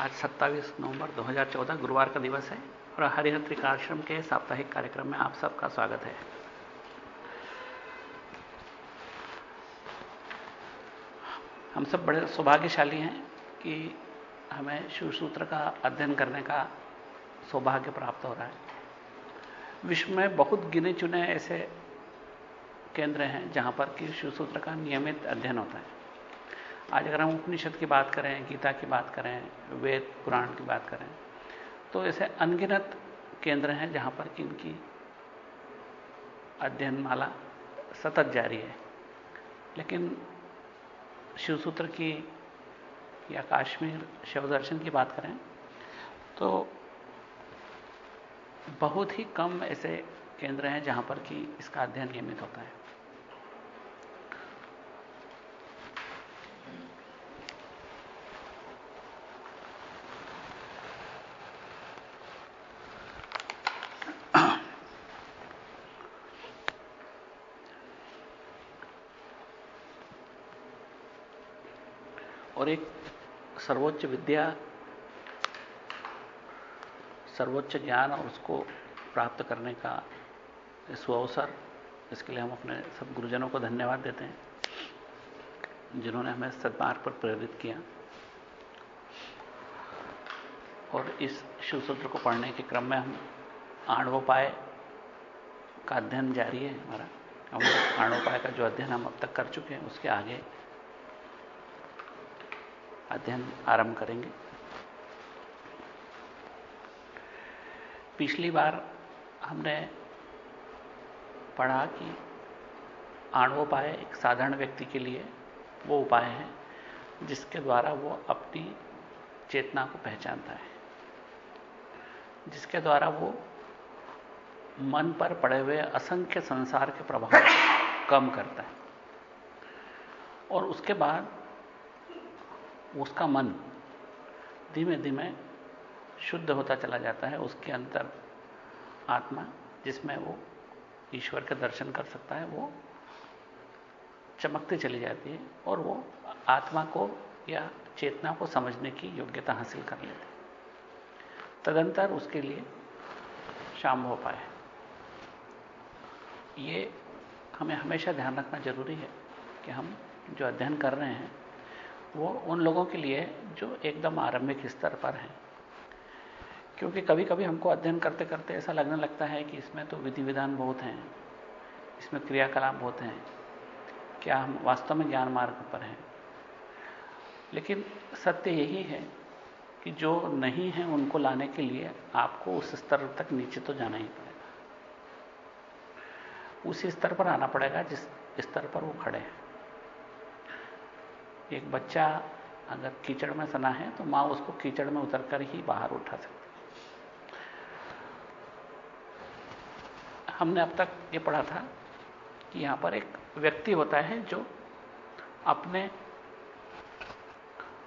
आज 27 नवंबर 2014 गुरुवार का दिवस है और हरिहर त्रिकाश्रम के साप्ताहिक कार्यक्रम में आप सबका स्वागत है। हम सब बड़े सौभाग्यशाली हैं कि हमें शिव सूत्र का अध्ययन करने का सौभाग्य प्राप्त हो रहा है। विश्व में बहुत गिने चुने ऐसे केंद्र हैं जहाँ पर कि शिव सूत्र का नियमित अध्ययन होता है। आज अगर हम उपनिषद की बात करें, गीता की बात करें, वेद, पुराण की बात करें तो ऐसे अनगिनत केंद्र हैं जहाँ पर इनकी अध्ययन माला सतत जारी है। लेकिन शिवसूत्र की या काश्मीर शिव दर्शन की बात करें तो बहुत ही कम ऐसे केंद्र हैं जहाँ पर कि इसका अध्ययन नियमित होता है। और एक सर्वोच्च विद्या, सर्वोच्च ज्ञान और उसको प्राप्त करने का सुअवसर इसके लिए हम अपने सब गुरुजनों को धन्यवाद देते हैं, जिन्होंने हमें सदमार्ग पर प्रेरित किया। और इस शिवसूत्र को पढ़ने के क्रम में हम आणवोपाय का अध्ययन जारी है हमारा। हम आणवोपाय का जो अध्ययन हम अब तक कर चुके हैं, उसके आगे अध्ययन आरंभ करेंगे। पिछली बार हमने पढ़ा कि आणवोपाय एक साधारण व्यक्ति के लिए वो उपाय है, जिसके द्वारा वो अपनी चेतना को पहचानता है। जिसके द्वारा वो मन पर पड़े हुए असंख्य संसार के प्रभाव को कम करता है। और उसके बाद उसका मन धीमे धीमे शुद्ध होता चला जाता है, उसके अंतर आत्मा, जिसमें वो ईश्वर के दर्शन कर सकता है, वो चमकती चली जाती है और वो आत्मा को या चेतना को समझने की योग्यता हासिल कर लेते हैं। तदंतर उसके लिए शाम हो पाए। ये हमें हमेशा ध्यान रखना ज़रूरी है कि हम जो अध्ययन कर रहे हैं वो उन लोगों के लिए जो एकदम आरंभिक स्तर पर हैं। क्योंकि कभी कभी हमको अध्ययन करते करते ऐसा लगने लगता है कि इसमें तो विधि विधान बहुत हैं, इसमें क्रियाकलाप बहुत हैं, क्या हम वास्तव में ज्ञान मार्ग पर हैं? लेकिन सत्य यही है कि जो नहीं है उनको लाने के लिए आपको उस स्तर तक नीचे तो जाना ही पड़ेगा। उसी स्तर पर आना पड़ेगा जिस स्तर पर वो खड़े हैं। एक बच्चा अगर कीचड़ में सना है तो माँ उसको कीचड़ में उतरकर ही बाहर उठा सकती हमने अब तक ये पढ़ा था कि यहाँ पर एक व्यक्ति होता है जो अपने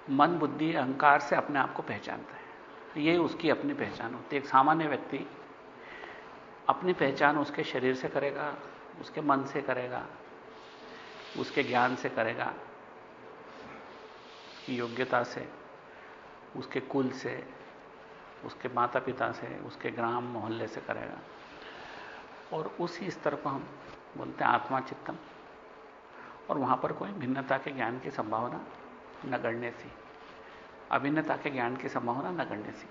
मन, बुद्धि, अहंकार से अपने आप को पहचानता है। ये उसकी अपनी पहचान होती है। एक सामान्य व्यक्ति अपनी पहचान उसके शरीर से करेगा, उसके मन से करेगा, उसके ज्ञान से करेगा। की योग्यता से, उसके कुल से, उसके माता पिता से, उसके ग्राम मोहल्ले से करेगा। और उसी स्तर को हम बोलते हैं आत्मा चित्तम। और वहाँ पर कोई भिन्नता के ज्ञान की संभावना न नगण्य सी, अभिन्नता के ज्ञान की संभावना न नगण्य सी,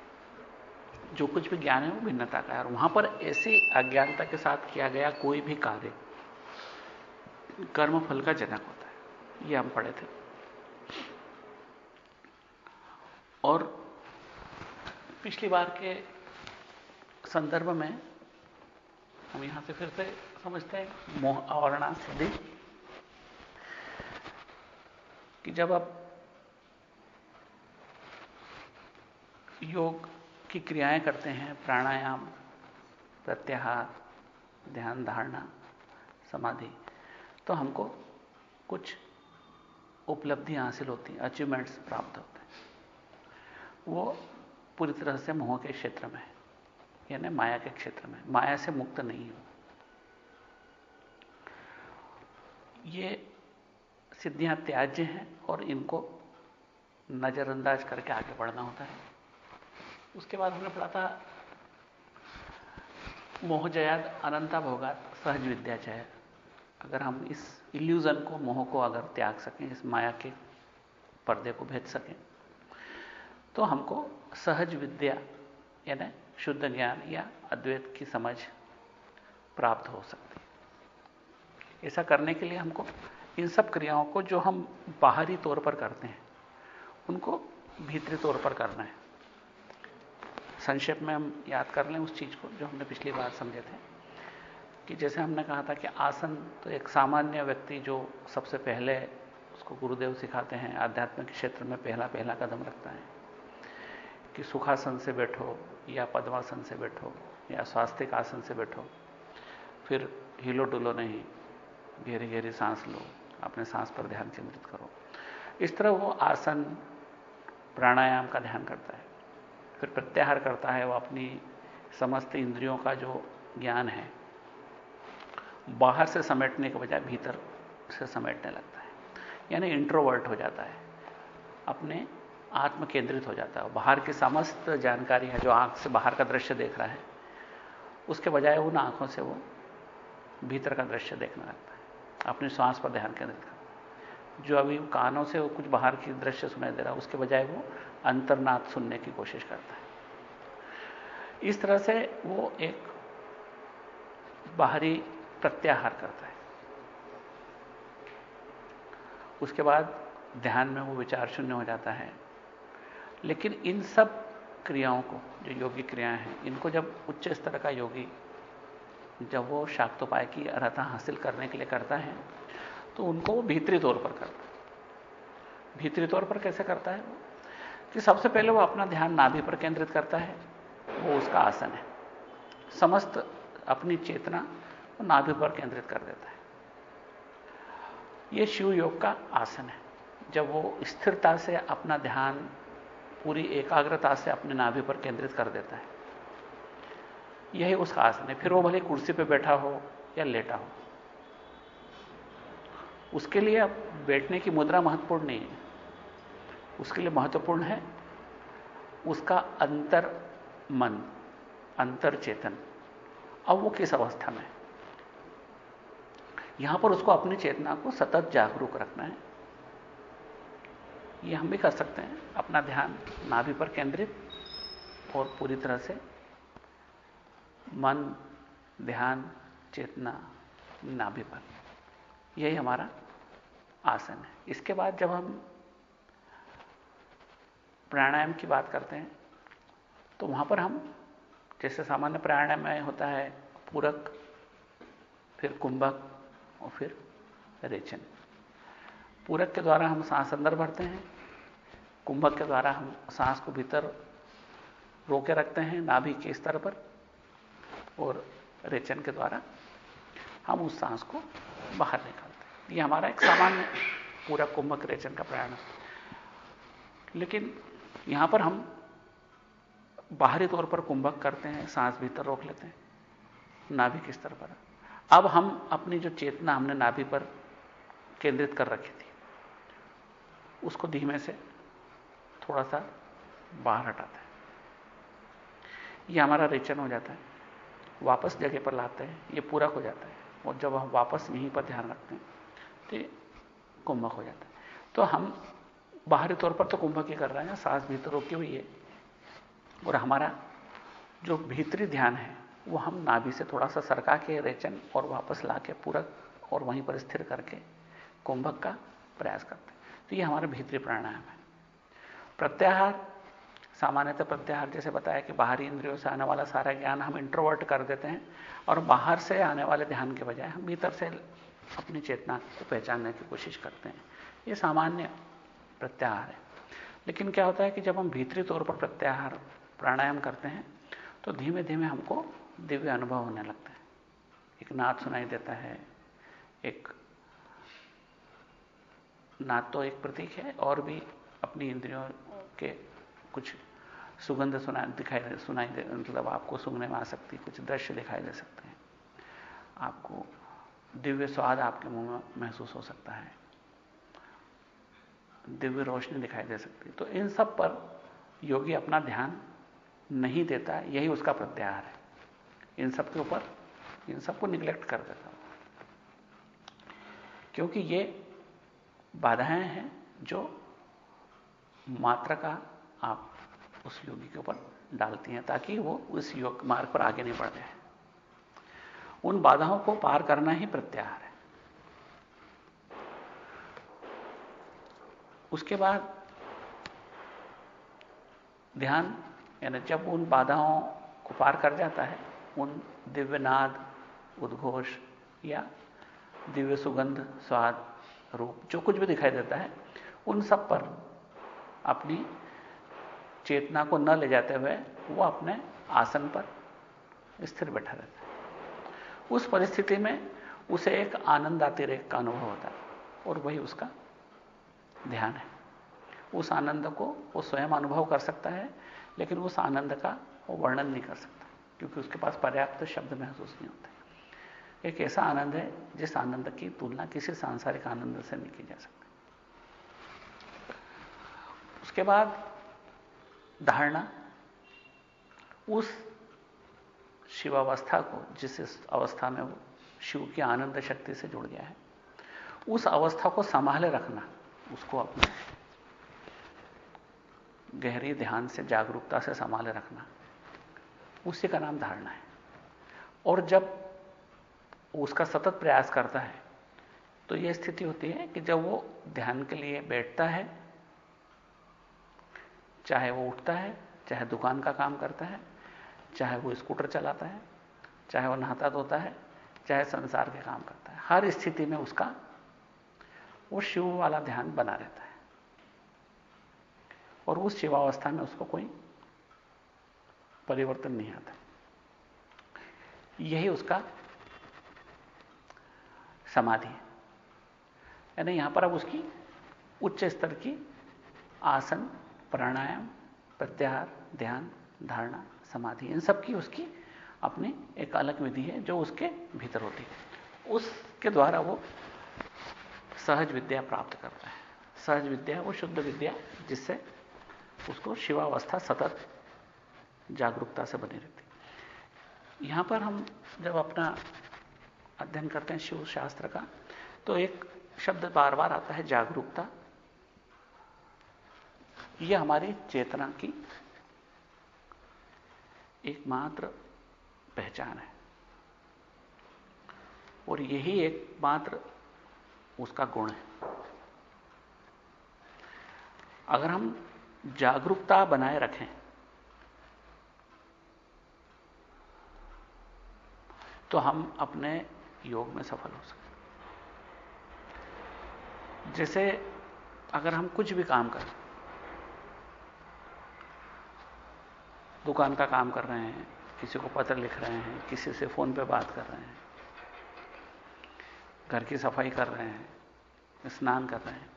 जो कुछ भी ज्ञान है वो भिन्नता का है। और वहाँ पर ऐसी अज्ञानता के साथ किया गया कोई भी कार्य कर्म फल का जनक होता है। ये हम पढ़े थे। और पिछली बार के संदर्भ में हम यहाँ से फिर से समझते हैं, मोह आवरणा सिद्धि, कि जब आप योग की क्रियाएँ करते हैं, प्राणायाम, प्रत्याहार, ध्यान धारणा, समाधि तो हमको कुछ उपलब्धियाँ हासिल होती हैं अचीवमेंट्स प्राप्त होते हैं। वो पूरी तरह से मोह के क्षेत्र में है, यानी माया के क्षेत्र में। माया से मुक्त नहीं हो। ये सिद्धियाँ त्याज्य हैं और इनको नजरअंदाज करके आगे बढ़ना होता है। उसके बाद हमने पढ़ा था, मोह जयाद अनंता भोगात सहज विद्या चाहे अगर हम इस इल्यूजन को, मोह को अगर त्याग सकें, इस माया के पर्दे को भेज सकें तो हमको सहज विद्या, यानी शुद्ध ज्ञान या अद्वैत की समझ प्राप्त हो सकती है। ऐसा करने के लिए हमको इन सब क्रियाओं को जो हम बाहरी तौर पर करते हैं, उनको भीतरी तौर पर करना है। संक्षेप में हम याद कर लें उस चीज़ को जो हमने पिछली बार समझे थे, कि जैसे हमने कहा था कि आसन तो एक सामान्य व्यक्ति जो सबसे पहले उसको गुरुदेव सिखाते हैं, आध्यात्मिक क्षेत्र में पहला पहला कदम रखता है। कि सुखासन से बैठो, या पद्मासन से बैठो, या स्वास्थ्य आसन से बैठो। फिर हिलो डुलो नहीं गहरी गहरी सांस लो, अपने सांस पर ध्यान केंद्रित करो। इस तरह वो आसन, प्राणायाम का ध्यान करता है। फिर प्रत्याहार करता है, वो अपनी समस्त इंद्रियों का जो ज्ञान है, बाहर से समेटने के बजाय भीतर से समेटने लगता है। यानी इंट्रोवर्ट हो जाता है। अपने आत्म केंद्रित हो जाता है। बाहर की समस्त जानकारी है, जो आँख से बाहर का दृश्य देख रहा है, उसके बजाय उन आँखों से वो भीतर का दृश्य देखने लगता है। अपनी श्वास पर ध्यान केंद्रित करता है जो अभी कानों से वो कुछ बाहर की दृश्य सुनाई दे रहा है, उसके बजाय वो अंतर्नाथ सुनने की कोशिश करता है। इस तरह से वो एक बाहरी प्रत्याहार करता है। उसके बाद ध्यान में वो विचार शून्य हो जाता है। लेकिन इन सब क्रियाओं को, जो योगी क्रियाएँ हैं, इनको जब उच्च स्तर का योगी, जब वो शाक्तोपाय की अर्हता हासिल करने के लिए करता है तो उनको वो भीतरी तौर पर करता है। भीतरी तौर पर कैसे करता है? कि सबसे पहले वो अपना ध्यान नाभि पर केंद्रित करता है, वो उसका आसन है। समस्त अपनी चेतना वो नाभि पर केंद्रित कर देता है। ये शिव योग का आसन है। जब वो स्थिरता से अपना ध्यान पूरी एकाग्रता से अपने नाभि पर केंद्रित कर देता है। यही उसका आसन है। फिर वो भले कुर्सी पर बैठा हो या लेटा हो। उसके लिए बैठने की मुद्रा महत्वपूर्ण नहीं है। उसके लिए महत्वपूर्ण है उसका अंतर मन, अंतर चेतन। अब वो किस अवस्था में यहाँ पर उसको अपनी चेतना को सतत जागरूक रखना है। ये हम भी कर सकते हैं, अपना ध्यान नाभि पर केंद्रित और पूरी तरह से मन, ध्यान, चेतना नाभि पर। यही हमारा आसन है। इसके बाद जब हम प्राणायाम की बात करते हैं तो वहाँ पर हम, जैसे सामान्य प्राणायाम में होता है, पूरक, फिर कुंभक और फिर रेचन। पूरक के द्वारा हम सांस अंदर भरते हैं, कुंभक के द्वारा हम सांस को भीतर रोके रखते हैं, नाभि के स्तर पर, और रेचन के द्वारा हम उस सांस को बाहर निकालते हैं। ये हमारा एक सामान्य पूरा कुंभक, रेचन का प्रयाण है। लेकिन यहाँ पर हम बाहरी तौर पर कुंभक करते हैं, सांस भीतर रोक लेते हैं, नाभि के स्तर पर। अब हम अपनी जो चेतना हमने नाभि पर केंद्रित कर रखी थी उसको धीमे से थोड़ा सा बाहर हटाते हैं। यह हमारा रेचन हो जाता है। वापस जगह पर लाते हैं। ये पूरक हो जाता है। और जब हम वापस यहीं पर ध्यान रखते हैं तो कुंभक हो जाता है। तो हम बाहरी तौर पर तो कुंभक ही कर रहे हैं, सांस भीतर रोकी हुई है। और हमारा जो भीतरी ध्यान है, वो हम नाभि से थोड़ा सा सरका के रेचन और वापस ला के पूरक और वहीं पर स्थिर करके कुंभक का प्रयास करते हैं। तो ये हमारा भीतरी प्राणायाम है। प्रत्याहार, सामान्यतः प्रत्याहार, जैसे बताया कि बाहरी इंद्रियों से आने वाला सारा ज्ञान हम इंट्रोवर्ट कर देते हैं और बाहर से आने वाले ध्यान के बजाय हम भीतर से अपनी चेतना को पहचानने की कोशिश करते हैं। ये सामान्य प्रत्याहार है। लेकिन क्या होता है कि जब हम भीतरी तौर पर प्रत्याहार, प्राणायाम करते हैं तो धीमे धीमे हमको दिव्य अनुभव होने लगता है। एक नाद सुनाई देता है, एक नाद तो एक प्रतीक है, और भी अपनी इंद्रियों के कुछ सुगंध सुना, दिखाई सुनाई दे मतलब आपको सुनने में आ सकती कुछ दृश्य दिखाई दे सकते हैं। आपको दिव्य स्वाद आपके मुँह में महसूस हो सकता है। दिव्य रोशनी दिखाई दे सकती तो इन सब पर योगी अपना ध्यान नहीं देता, यही उसका प्रत्याहार है। इन सब के ऊपर, इन सबको निग्लेक्ट कर देता क्योंकि ये बाधाएँ हैं जो मात्रा का आप उस योगी के ऊपर डालती हैं ताकि वो उस योग मार्ग पर आगे नहीं बढ़ जाए उन बाधाओं को पार करना ही प्रत्याहार है। उसके बाद ध्यान, यानी जब उन बाधाओं को पार कर जाता है, उन दिव्यनाद, उद्घोष या दिव्य सुगंध, स्वाद रूप, जो कुछ भी दिखाई देता है, उन सब पर अपनी चेतना को न ले जाते हुए वो अपने आसन पर स्थिर बैठा रहता है। उस परिस्थिति में उसे एक आनंद अतिरेक का अनुभव होता है और वही उसका ध्यान है। उस आनंद को वो स्वयं अनुभव कर सकता है, लेकिन उस आनंद का वो वर्णन नहीं कर सकता, क्योंकि उसके पास पर्याप्त शब्द महसूस नहीं होते। एक ऐसा आनंद है, जिस आनंद की तुलना किसी सांसारिक आनंद से नहीं की जा सकती। उसके बाद धारणा, उस शिवावस्था को, जिस अवस्था में वो शिव की आनंद शक्ति से जुड़ गया है, उस अवस्था को संभाले रखना, उसको अपने गहरी ध्यान से, जागरूकता से संभाले रखना, उसी का नाम धारणा है। और जब उसका सतत प्रयास करता है। तो यह स्थिति होती है कि जब वो ध्यान के लिए बैठता है, चाहे वो उठता है, चाहे दुकान का काम करता है, चाहे वो स्कूटर चलाता है, चाहे वो नहाता धोता है, चाहे संसार के काम करता है, हर स्थिति में उसका वो शिव वाला ध्यान बना रहता है। और उस शिवावस्था में उसको कोई परिवर्तन नहीं आता। यही उसका समाधि यानी यहाँ पर अब उसकी उच्च स्तर की आसन, प्राणायाम, प्रत्याहार, ध्यान, धारणा, समाधि, इन सब की उसकी अपनी एक अलग विधि है जो उसके भीतर होती है। उसके द्वारा वो सहज विद्या प्राप्त करता है। सहज विद्या वो शुद्ध विद्या जिससे उसको शिवावस्था सतत जागरूकता से बनी रहती यहाँ पर हम जब अपना अध्ययन करते हैं शिव शास्त्र का तो एक शब्द बार बार आता है, जागरूकता। यह हमारी चेतना की एकमात्र पहचान है। और यही एकमात्र उसका गुण है। अगर हम जागरूकता बनाए रखें तो हम अपने योग में सफल हो सकते जैसे अगर हम कुछ भी काम करें दुकान का काम कर रहे हैं, किसी को पत्र लिख रहे हैं, किसी से फ़ोन पे बात कर रहे हैं, घर की सफ़ाई कर रहे हैं, स्नान कर रहे हैं,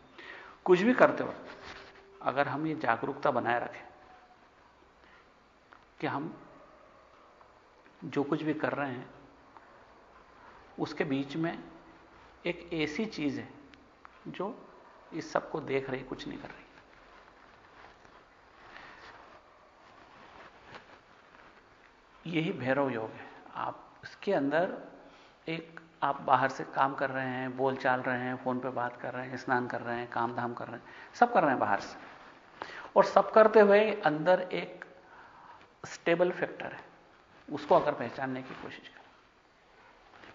कुछ भी करते वक्त अगर हम ये जागरूकता बनाए रखें कि हम जो कुछ भी कर रहे हैं उसके बीच में एक ऐसी चीज़ है जो इस सबको देख रही, कुछ नहीं कर रही। यही भैरव योग है। आप इसके अंदर एक, आप बाहर से काम कर रहे हैं, बोल चाल रहे हैं, फ़ोन पे बात कर रहे हैं, स्नान कर रहे हैं, काम धाम कर रहे हैं, सब कर रहे हैं बाहर से। और सब करते हुए अंदर एक स्टेबल फैक्टर है, उसको अगर पहचानने की कोशिश करें।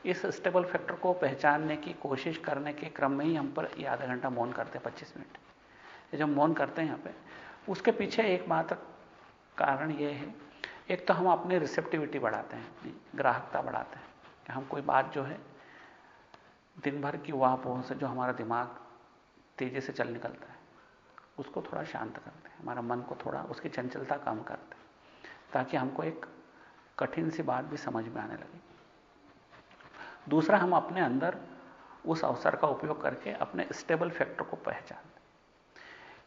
इस स्टेबल फैक्टर को पहचानने की कोशिश करने के क्रम में ही हम पर ये आधा घंटा मौन करते हैं, पच्चीस मिनट। ये जब मौन करते हैं यहाँ पे, उसके पीछे एकमात्र कारण ये है। एक तो हम अपनी रिसेप्टिविटी बढ़ाते हैं ग्राहकता बढ़ाते हैं कि हम कोई बात जो है, दिन भर की वाह पोह से जो हमारा दिमाग तेज़ी से चल निकलता है, उसको थोड़ा शांत करते हैं, हमारा मन को थोड़ा उसकी चंचलता कम करते हैं, ताकि हमको एक कठिन सी बात भी समझ में आने लगे। दूसरा, हम अपने अंदर उस अवसर का उपयोग करके अपने स्टेबल फैक्टर को पहचानते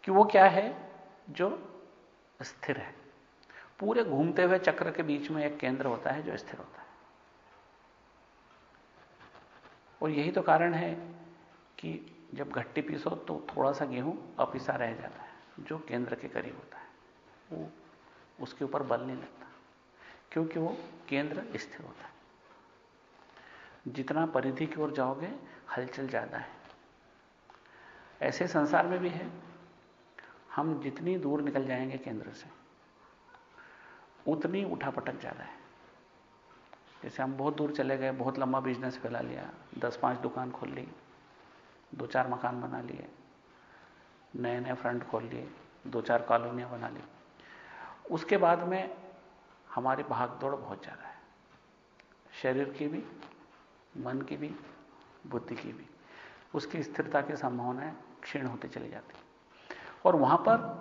कि वो क्या है जो स्थिर है। पूरे घूमते हुए चक्र के बीच में एक केंद्र होता है जो स्थिर होता है। और यही तो कारण है कि जब घट्टी पीसो तो थोड़ा सा गेहूँ अपिसा रह जाता है, जो केंद्र के करीब होता है। वो उसके ऊपर बल नहीं लगता, क्योंकि वो केंद्र स्थिर होता है। जितना परिधि की ओर जाओगे, हलचल ज़्यादा है। ऐसे संसार में भी है। हम जितनी दूर निकल जाएँगे केंद्र से, उतनी उठापटक ज़्यादा है। जैसे हम बहुत दूर चले गए, बहुत लंबा बिज़नेस फैला लिया, दस पाँच दुकान खोल ली, दो चार मकान बना लिए नए नए फ्रंट खोल लिए, दो चार कॉलोनियाँ बना ली। उसके बाद में हमारी भागदौड़ बहुत ज़्यादा है। शरीर की भी मन की भी, बुद्धि की भी। उसकी स्थिरता की संभावनाएँ क्षीण होती चली जाती। और वहाँ पर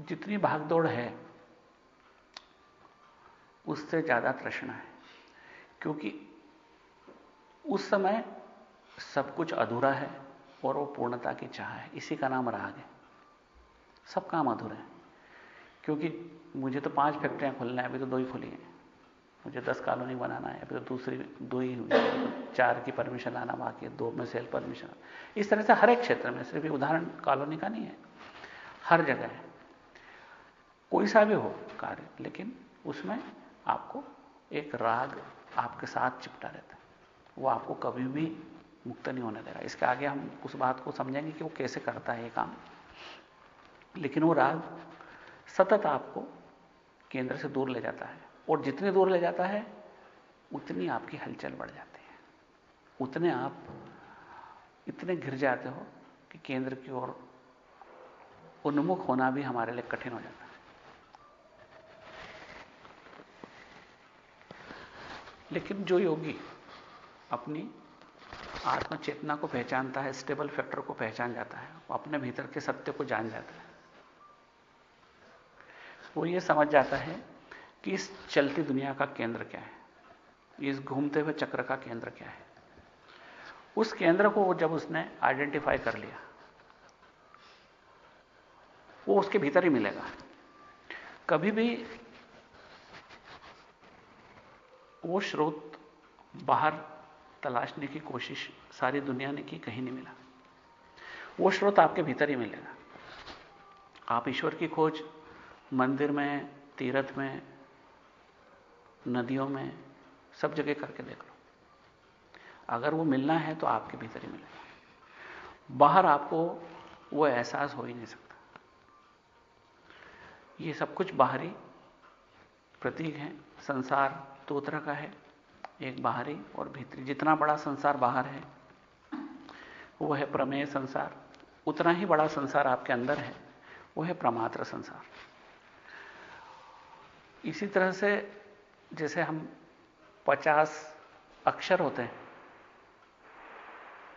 जितनी भागदौड़ है, उससे ज़्यादा तृष्णा है। क्योंकि उस समय सब कुछ अधूरा है और वो पूर्णता की चाह है। इसी का नाम राग है। सब काम अधूरे हैं। क्योंकि मुझे तो पाँच फैक्ट्रियाँ खोलना है, अभी तो दो ही खुली हैं। मुझे दस कॉलोनी बनाना है तो दूसरी दो ही चार की परमिशन आना बाकी दो में सेल परमिशन इस तरह से हर एक क्षेत्र में, सिर्फ़ उदाहरण, कॉलोनी का नहीं है, हर जगह है। कोई सा भी हो कार्य, लेकिन उसमें आपको एक राग आपके साथ चिपटा रहता है। वो आपको कभी भी मुक्त नहीं होने देगा। इसके आगे हम उस बात को समझेंगे कि वो कैसे करता है ये काम। लेकिन वो राग सतत आपको केंद्र से दूर ले जाता है। और जितने दूर ले जाता है, उतनी आपकी हलचल बढ़ जाती है। उतने आप इतने घिर जाते हो कि केंद्र की ओर उन्मुख होना भी हमारे लिए कठिन हो जाता है। लेकिन जो योगी अपनी आत्म चेतना को पहचानता है, स्टेबल फैक्टर को पहचान जाता है, वो अपने भीतर के सत्य को जान जाता है, वो ये समझ जाता है कि इस चलती दुनिया का केंद्र क्या है? इस घूमते हुए चक्र का केंद्र क्या है? उस केंद्र को जब उसने आइडेंटिफाई कर लिया, वो उसके भीतर ही मिलेगा। कभी भी वो स्रोत बाहर तलाशने की कोशिश सारी दुनिया ने की, कहीं नहीं मिला। वो स्रोत आपके भीतर ही मिलेगा। आप ईश्वर की खोज, मंदिर में, तीर्थ में नदियों में सब जगह करके देख लो। अगर वो मिलना है तो आपके भीतर ही मिलेगा। बाहर आपको वो एहसास हो ही नहीं सकता। ये सब कुछ बाहरी प्रतीक है। संसार दो तरह का है। एक बाहरी और भीतरी। जितना बड़ा संसार बाहर है, वो है प्रमेय संसार। उतना ही बड़ा संसार आपके अंदर है, वो है प्रमात्र संसार। इसी तरह से जैसे हम पचास अक्षर होते हैं,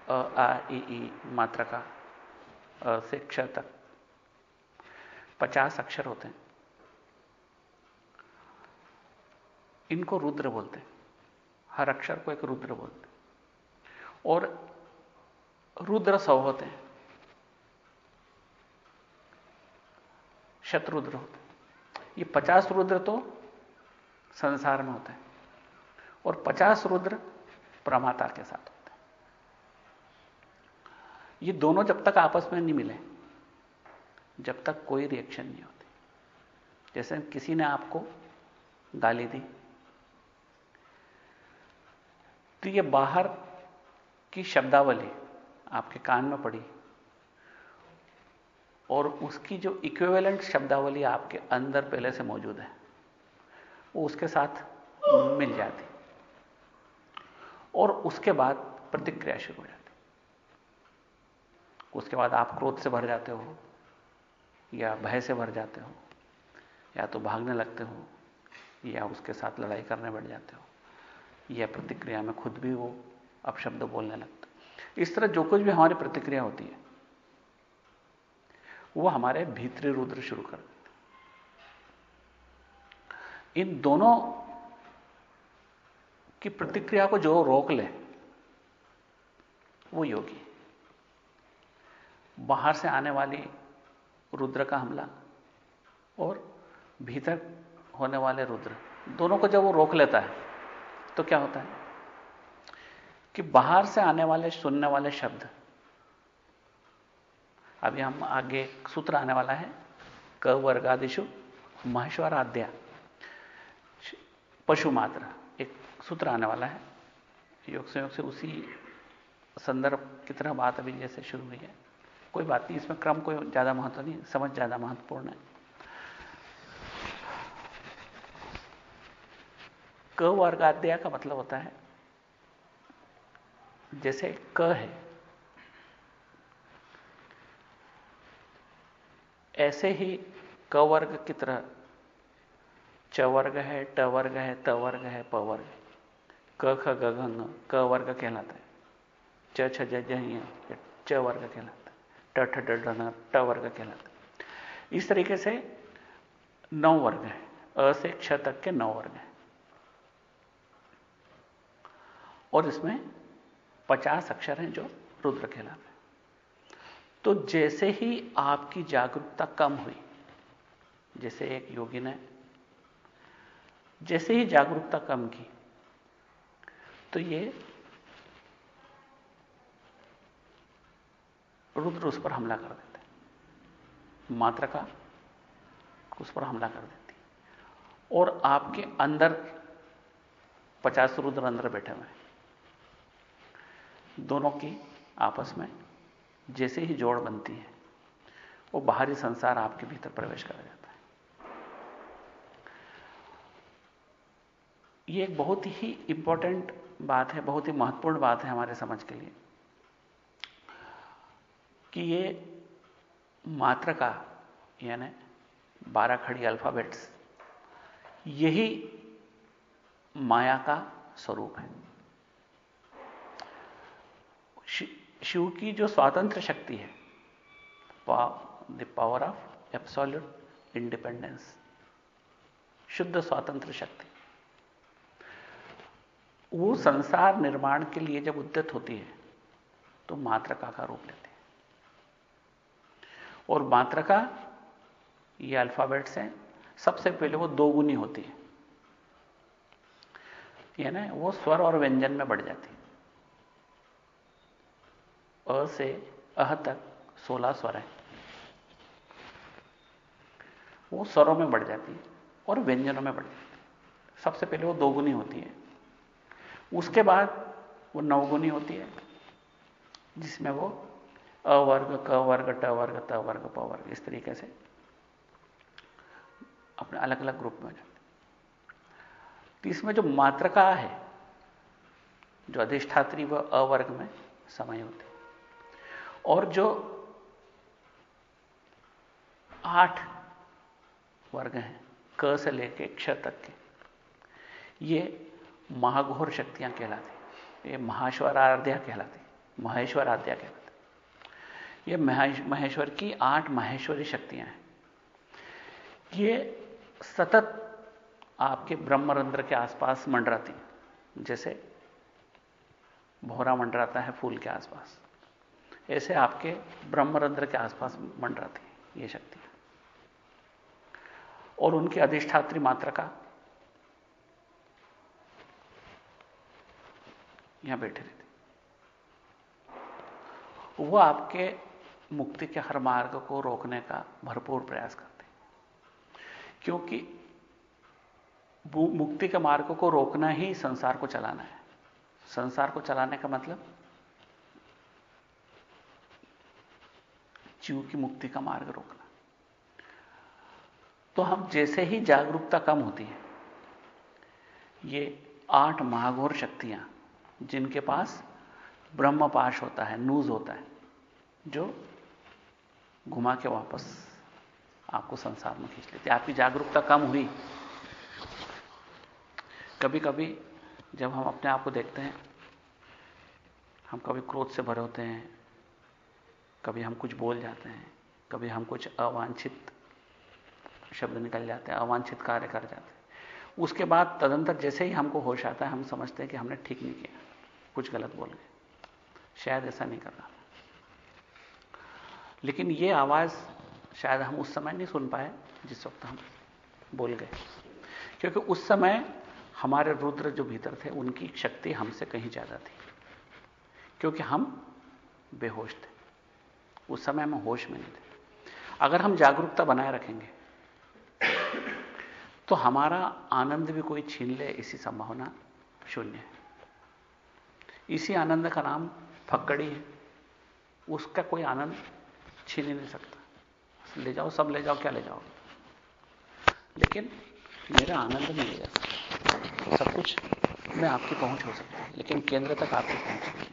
अ, आ, ई ई, मात्रा का, अ, से अक्षर तक, पचास अक्षर होते हैं। इनको रुद्र बोलते हैं। हर अक्षर को एक रुद्र बोलते हैं। और रुद्र सौ होते हैं। शत्रुद्र होते हैं। ये पचास रुद्र तो संसार में होते हैं। और पचास रुद्र प्रमाता के साथ होते हैं। ये दोनों जब तक आपस में नहीं मिले, जब तक कोई रिएक्शन नहीं होती। जैसे किसी ने आपको गाली दी तो ये बाहर की शब्दावली आपके कान में पड़ी, और उसकी जो इक्विवेलेंट शब्दावली आपके अंदर पहले से मौजूद है। वो उसके साथ मिल जाती। और उसके बाद प्रतिक्रिया शुरू हो जाती। उसके बाद आप क्रोध से भर जाते हो, या भय से भर जाते हो, या तो भागने लगते हो, या उसके साथ लड़ाई करने बैठ जाते हो। या प्रतिक्रिया में खुद भी वो अपशब्द बोलने लगते इस तरह जो कुछ भी हमारी प्रतिक्रिया होती है, वो हमारे भीतरी रुद्र शुरू कर देते इन दोनों की प्रतिक्रिया को जो रोक ले, वो योगी। बाहर से आने वाली रुद्र का हमला और भीतर होने वाले रुद्र, दोनों को जब वो रोक लेता है तो क्या होता है? कि बाहर से आने वाले, सुनने वाले शब्द। अभी हम आगे सूत्र आने वाला है, क वर्गादिशु महेश्वराद्या पशु मात्र, एक सूत्र आने वाला है। योग संयोग से उसी संदर्भ की तरह बात अभी जैसे शुरू हुई है। कोई बात नहीं, इसमें क्रम कोई ज़्यादा महत्व नहीं, समझ ज़्यादा महत्वपूर्ण है। क वर्गाद्या का मतलब होता है, जैसे क है, ऐसे ही क वर्ग की तरह वर्ग है ट वर्ग है त वर्ग है प वर्ग क ख ग घ क वर्ग कहलाता है। च छ ज च वर्ग कहलाता है। ट ठ ड ट वर्ग कहलाता है। इस तरीके से नौ वर्ग है। अ से क्ष तक के नौ वर्ग हैं। और इसमें पचास अक्षर हैं जो रुद्र कहलाते हैं। तो जैसे ही आपकी जागरूकता कम हुई, जैसे एक योगी ने जैसे ही जागरूकता कम की तो ये रुद्र उस पर हमला कर देते मात्रा का उस पर हमला कर देती और आपके अंदर पचास रुद्र अंदर बैठे हुए हैं। दोनों की आपस में जैसे ही जोड़ बनती है, वो बाहरी संसार आपके भीतर प्रवेश कर जाता है। ये एक बहुत ही इंपॉर्टेंट बात है, बहुत ही महत्वपूर्ण बात है हमारे समझ के लिए कि ये मात्र का, यानी बारह खड़ी अल्फाबेट्स यही माया का स्वरूप है। शिव की जो स्वातंत्र शक्ति है the power of absolute independence शुद्ध स्वातंत्र शक्ति। वो संसार निर्माण के लिए जब उद्यत होती है तो मात्रका का रूप लेते है। और मात्रका ये अल्फाबेट्स हैं, सबसे पहले वो दो गुनी होती है। यानी वो स्वर और व्यंजन में बढ़ जाती है। अ से अह तक सोलह स्वर हैं। वो स्वरों में बढ़ जाती है और व्यंजनों में बढ़ जाती है। सबसे पहले वो दोगुनी होती है। उसके बाद वो नवगुनी होती है, जिसमें वो अवर्ग क वर्ग ट वर्ग त वर्ग प वर्ग इस तरीके से अपने अलग अलग ग्रुप में जाते तो इसमें जो मात्रका है, जो अधिष्ठात्री व अवर्ग में समय होते और जो आठ वर्ग हैं, क से लेके क्ष तक के, ये महाघोर शक्तियाँ कहलाती ये महाश्वराध्या कहलाती महेश्वर आद्या कहलाती ये महेश्वर की आठ महेश्वरी शक्तियाँ हैं। ये सतत आपके ब्रह्मरंध्र के आसपास मंडराती जैसे भोरा मंडराता है फूल के आसपास। ऐसे आपके ब्रह्मरंध्र के आसपास मंडराती ये शक्ति और उनकी अधिष्ठात्री मात्रा का यहाँ बैठे रहते वो आपके मुक्ति के हर मार्ग को रोकने का भरपूर प्रयास करते क्योंकि मुक्ति के मार्ग को रोकना ही संसार को चलाना है। संसार को चलाने का मतलब जीव की मुक्ति का मार्ग रोकना। तो हम जैसे ही जागरूकता कम होती है, ये आठ महाघोर शक्तियाँ जिनके पास ब्रह्म पाश होता है, नूज होता है, जो घुमा के वापस आपको संसार में खींच लेती आपकी जागरूकता कम हुई। कभी कभी जब हम अपने आप को देखते हैं, हम कभी क्रोध से भरे होते हैं, कभी हम कुछ बोल जाते हैं, कभी हम कुछ अवांछित शब्द निकल जाते हैं, अवांछित कार्य कर जाते हैं। उसके बाद तदंतर जैसे ही हमको होश आता है, हम समझते हैं कि हमने ठीक नहीं किया। कुछ गलत बोल गए। शायद ऐसा नहीं कर रहा लेकिन ये आवाज़ शायद हम उस समय नहीं सुन पाए, जिस वक्त हम बोल गए। क्योंकि उस समय हमारे रुद्र जो भीतर थे, उनकी शक्ति हमसे कहीं ज़्यादा थी। क्योंकि हम बेहोश थे। उस समय हम होश में नहीं थे। अगर हम जागरूकता बनाए रखेंगे तो हमारा आनंद भी कोई छीन ले, इसी संभावना शून्य है। इसी आनंद का नाम फक्कड़ी है। उसका कोई आनंद छीन ही नहीं सकता। ले जाओ, सब ले जाओ, क्या ले जाओ लेकिन मेरा आनंद नहीं ले जा सकता। सब कुछ में आपकी पहुँच हो सकती है, लेकिन केंद्र तक आपकी पहुँच नहीं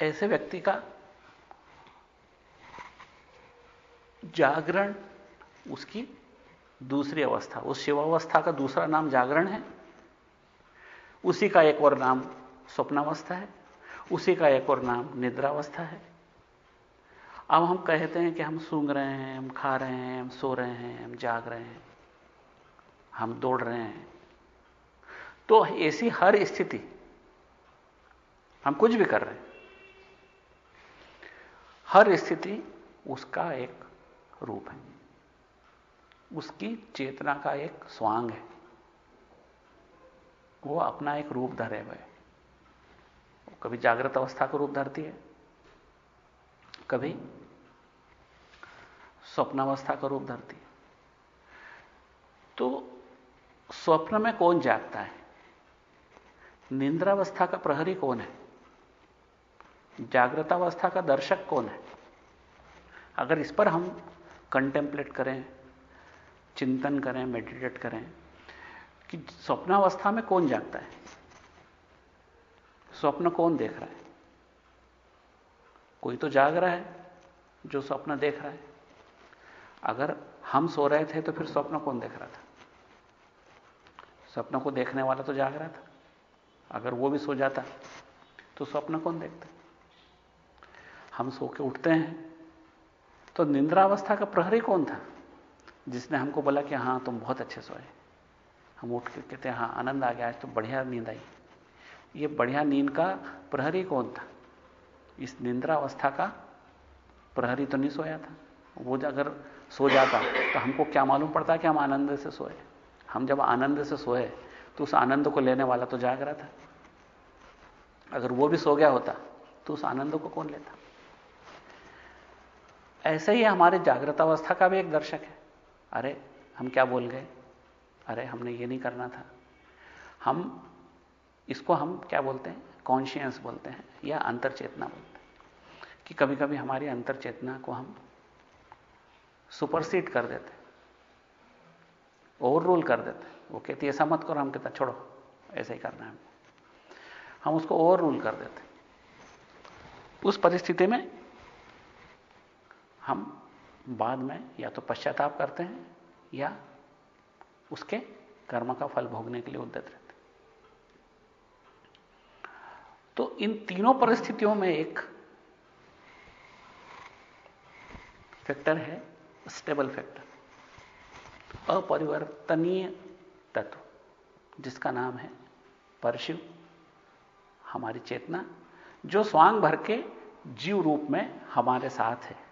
है। ऐसे व्यक्ति का जागरण, उसकी दूसरी अवस्था। उस शिवावस्था का दूसरा नाम जागरण है। उसी का एक और नाम स्वप्नावस्था है। उसी का एक और नाम निद्रावस्था है। अब हम कहते हैं कि हम सूंघ रहे हैं, हम खा रहे हैं, हम सो रहे हैं, हम जाग रहे हैं, हम दौड़ रहे हैं। तो ऐसी हर स्थिति हम कुछ भी कर रहे हैं। हर स्थिति उसका एक रूप है। उसकी चेतना का एक स्वांग है। वो अपना एक रूप धरे हुए कभी जागृत अवस्था का रूप धरती है, कभी स्वप्नावस्था का रूप धरती है। तो स्वप्न में कौन जागता है? निंद्रावस्था का प्रहरी कौन है? जागृतावस्था का दर्शक कौन है? अगर इस पर हम कंटेम्पलेट करें चिंतन करें मेडिटेट करें, कि स्वप्नावस्था में कौन जागता है? स्वप्न कौन देख रहा है? कोई तो जाग रहा है जो स्वप्न देख रहा है। अगर हम सो रहे थे तो फिर स्वप्न कौन देख रहा था? स्वप्न को देखने वाला तो जाग रहा था। अगर वो भी सो जाता तो स्वप्न कौन देखता? हम सो के उठते हैं तो निंद्रावस्था का प्रहरी कौन था? जिसने हमको बोला कि हाँ, तुम बहुत अच्छे सोए। हम उठ के कहते हैं हाँ आनंद आ गया, आज तो बढ़िया नींद आई। ये बढ़िया नींद का प्रहरी कौन था? इस निंद्रावस्था का प्रहरी तो नहीं सोया था। वो अगर सो जाता तो हमको क्या मालूम पड़ता कि हम आनंद से सोए? हम जब आनंद से सोए तो उस आनंद को लेने वाला तो जाग रहा था। अगर वो भी सो गया होता तो उस आनंद को कौन लेता? ऐसे ही हमारे जागृत अवस्था का भी एक दर्शक है। अरे, हम क्या बोल गए? अरे, हमने ये नहीं करना था। हम, इसको हम क्या बोलते हैं? कॉन्शियंस बोलते हैं, या अंतर चेतना बोलते हैं। कि कभी कभी हमारी अंतर चेतना को हम सुपरसीड कर देते ओवर रूल कर देते वो कहती ऐसा मत करो, हम कहते छोड़ो, ऐसा ही करना है हम उसको ओवर रूल कर देते उस परिस्थिति में हम बाद में या तो पश्चाताप करते हैं या उसके कर्म का फल भोगने के लिए उद्यत रहते तो इन तीनों परिस्थितियों में एक फैक्टर है स्टेबल फैक्टर अपरिवर्तनीय तत्व, जिसका नाम है परशिव, हमारी चेतना, जो स्वांग भर के जीव रूप में हमारे साथ है।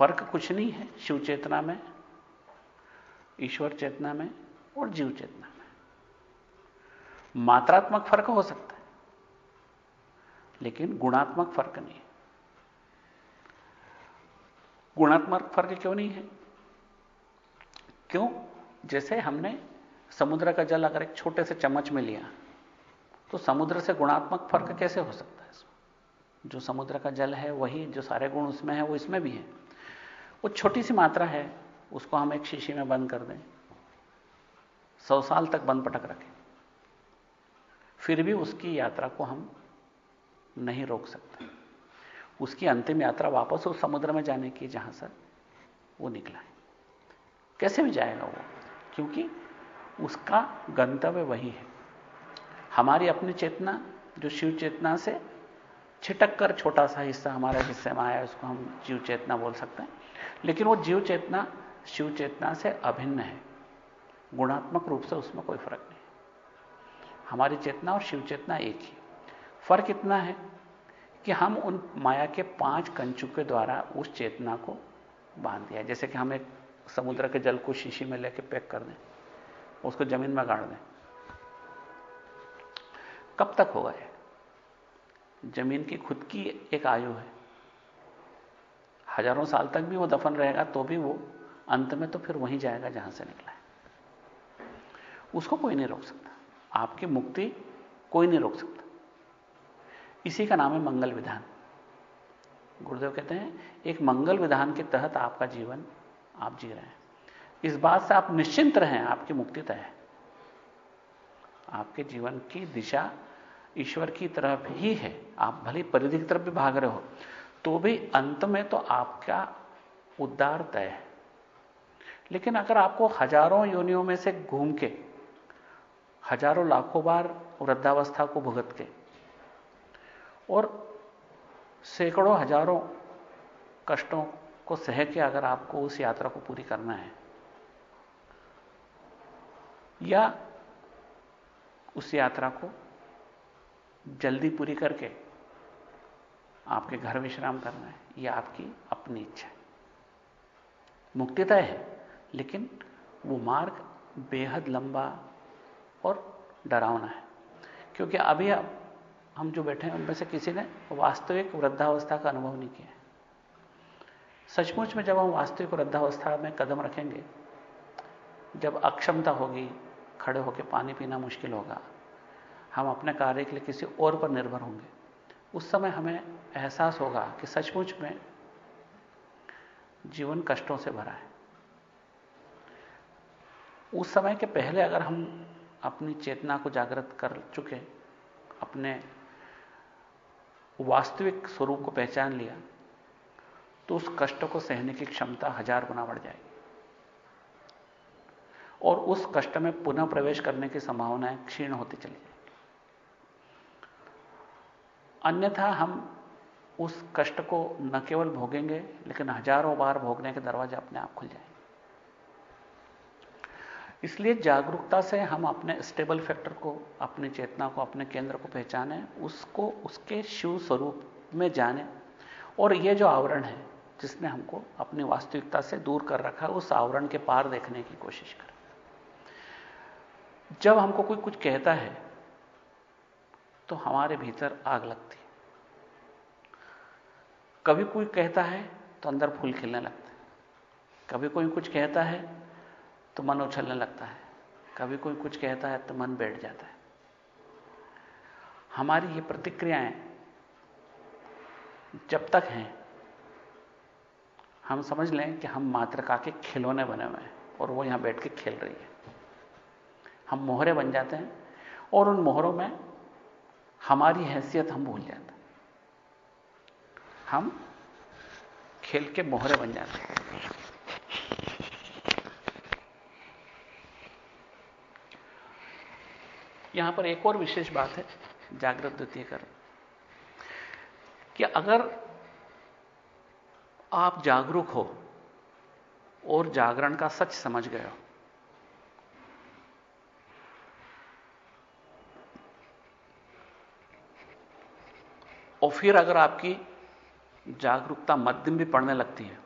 फ़र्क कुछ नहीं है, शिव चेतना में, ईश्वर चेतना में और जीव चेतना में। मात्रात्मक फ़र्क हो सकता है, लेकिन गुणात्मक फ़र्क नहीं है। गुणात्मक फ़र्क क्यों नहीं है? क्यों? जैसे हमने समुद्र का जल अगर एक छोटे से चम्मच में लिया तो समुद्र से गुणात्मक फ़र्क कैसे हो सकता है जो समुद्र का जल है, वही जो सारे गुण उसमें है, वो इसमें भी है। वो छोटी सी मात्रा है, उसको हम एक शीशी में बंद कर दें। सौ साल तक बंद पटक रखें। फिर भी उसकी यात्रा को हम नहीं रोक सकते। उसकी अंतिम यात्रा वापस उस समुद्र में जाने की, जहाँ से वो निकला है। कैसे भी जाएगा वो, क्योंकि उसका गंतव्य वही है। हमारी अपनी चेतना, जो शिव चेतना से छिटक कर छोटा सा हिस्सा, हमारे हिस्से में आया, उसको हम जीव चेतना बोल सकते हैं। लेकिन वो जीव चेतना, शिव चेतना से अभिन्न है। गुणात्मक रूप से उसमें कोई फ़र्क नहीं। हमारी चेतना और शिव चेतना एक ही। फ़र्क इतना है कि हम उन माया के पाँच कंचु के द्वारा उस चेतना को बाँध दिया जैसे कि हम एक समुद्र के जल को शीशी में लेके पैक कर दें, उसको ज़मीन में गाड़ दें। कब तक होगा यह ज़मीन की खुद की एक आयु है। हज़ारों साल तक भी वो दफन रहेगा तो भी वो अंत में तो फिर वहीं जाएगा जहाँ से निकला है। उसको कोई नहीं रोक सकता। आपकी मुक्ति कोई नहीं रोक सकता। इसी का नाम है मंगल विधान। गुरुदेव कहते हैं, एक मंगल विधान के तहत आपका जीवन, आप जी रहे हैं। इस बात से आप निश्चिंत रहें, आपकी मुक्ति तय है। आपके जीवन की दिशा ईश्वर की तरफ़ ही है। आप भले परिधि की तरफ़ भी भाग रहे हो तो भी अंत में तो आपका उद्धार तय है। लेकिन अगर आपको हज़ारों योनियों में से घूम के, हज़ारों लाखों बार वृद्धावस्था को भुगत के, और सैकड़ों हज़ारों कष्टों को सह के अगर आपको उस यात्रा को पूरी करना है, या उस यात्रा को जल्दी पूरी करके आपके घर विश्राम करना है यह आपकी अपनी इच्छा है। मुक्ति तय है, लेकिन वो मार्ग बेहद लंबा और डरावना है। क्योंकि अभी अब हम जो बैठे हैं, उनमें से किसी ने वास्तविक वृद्धावस्था का अनुभव नहीं किया। सचमुच में जब हम वास्तविक वृद्धावस्था में कदम रखेंगे, जब अक्षमता होगी, खड़े होकर पानी पीना मुश्किल होगा, हम अपने कार्य के लिए किसी और पर निर्भर होंगे। उस समय हमें एहसास होगा कि सचमुच में जीवन कष्टों से भरा है। उस समय के पहले अगर हम अपनी चेतना को जागृत कर चुके, अपने वास्तविक स्वरूप को पहचान लिया तो उस कष्ट को सहने की क्षमता हज़ार गुना बढ़ जाएगी। और उस कष्ट में पुनः प्रवेश करने की संभावनाएँ क्षीण होती चली अन्यथा हम उस कष्ट को न केवल भोगेंगे, लेकिन हज़ारों बार भोगने के दरवाजे अपने आप खुल जाएँगे। इसलिए जागरूकता से हम अपने स्टेबल फैक्टर को, अपनी चेतना को, अपने केंद्र को पहचाने, उसको, उसके शिव स्वरूप में जाने। और यह जो आवरण है, जिसने हमको अपनी वास्तविकता से दूर कर रखा है, उस आवरण के पार देखने की कोशिश करें। जब हमको कोई कुछ कहता है तो हमारे भीतर आग लगती है। कभी कोई कहता है तो अंदर फूल खिलने लगता है। कभी कोई कुछ कहता है तो मन उछलने लगता है। कभी कोई कुछ कहता है तो मन बैठ जाता है। हमारी ये प्रतिक्रियाएँ जब तक हैं, हम समझ लें कि हम मातृका के खिलौने बने हुए हैं और वो यहाँ बैठ के खेल रही है। हम मोहरे बन जाते हैं और उन मोहरों में हमारी हैसियत हम भूल जाते हम खेल के मोहरे बन जाते हैं। यहाँ पर एक और विशेष बात है, जागृत द्वितीय कर कि अगर आप जागरूक हो और जागरण का सच समझ गए हो और फिर अगर आपकी जागरूकता मध्यम भी पड़ने लगती है,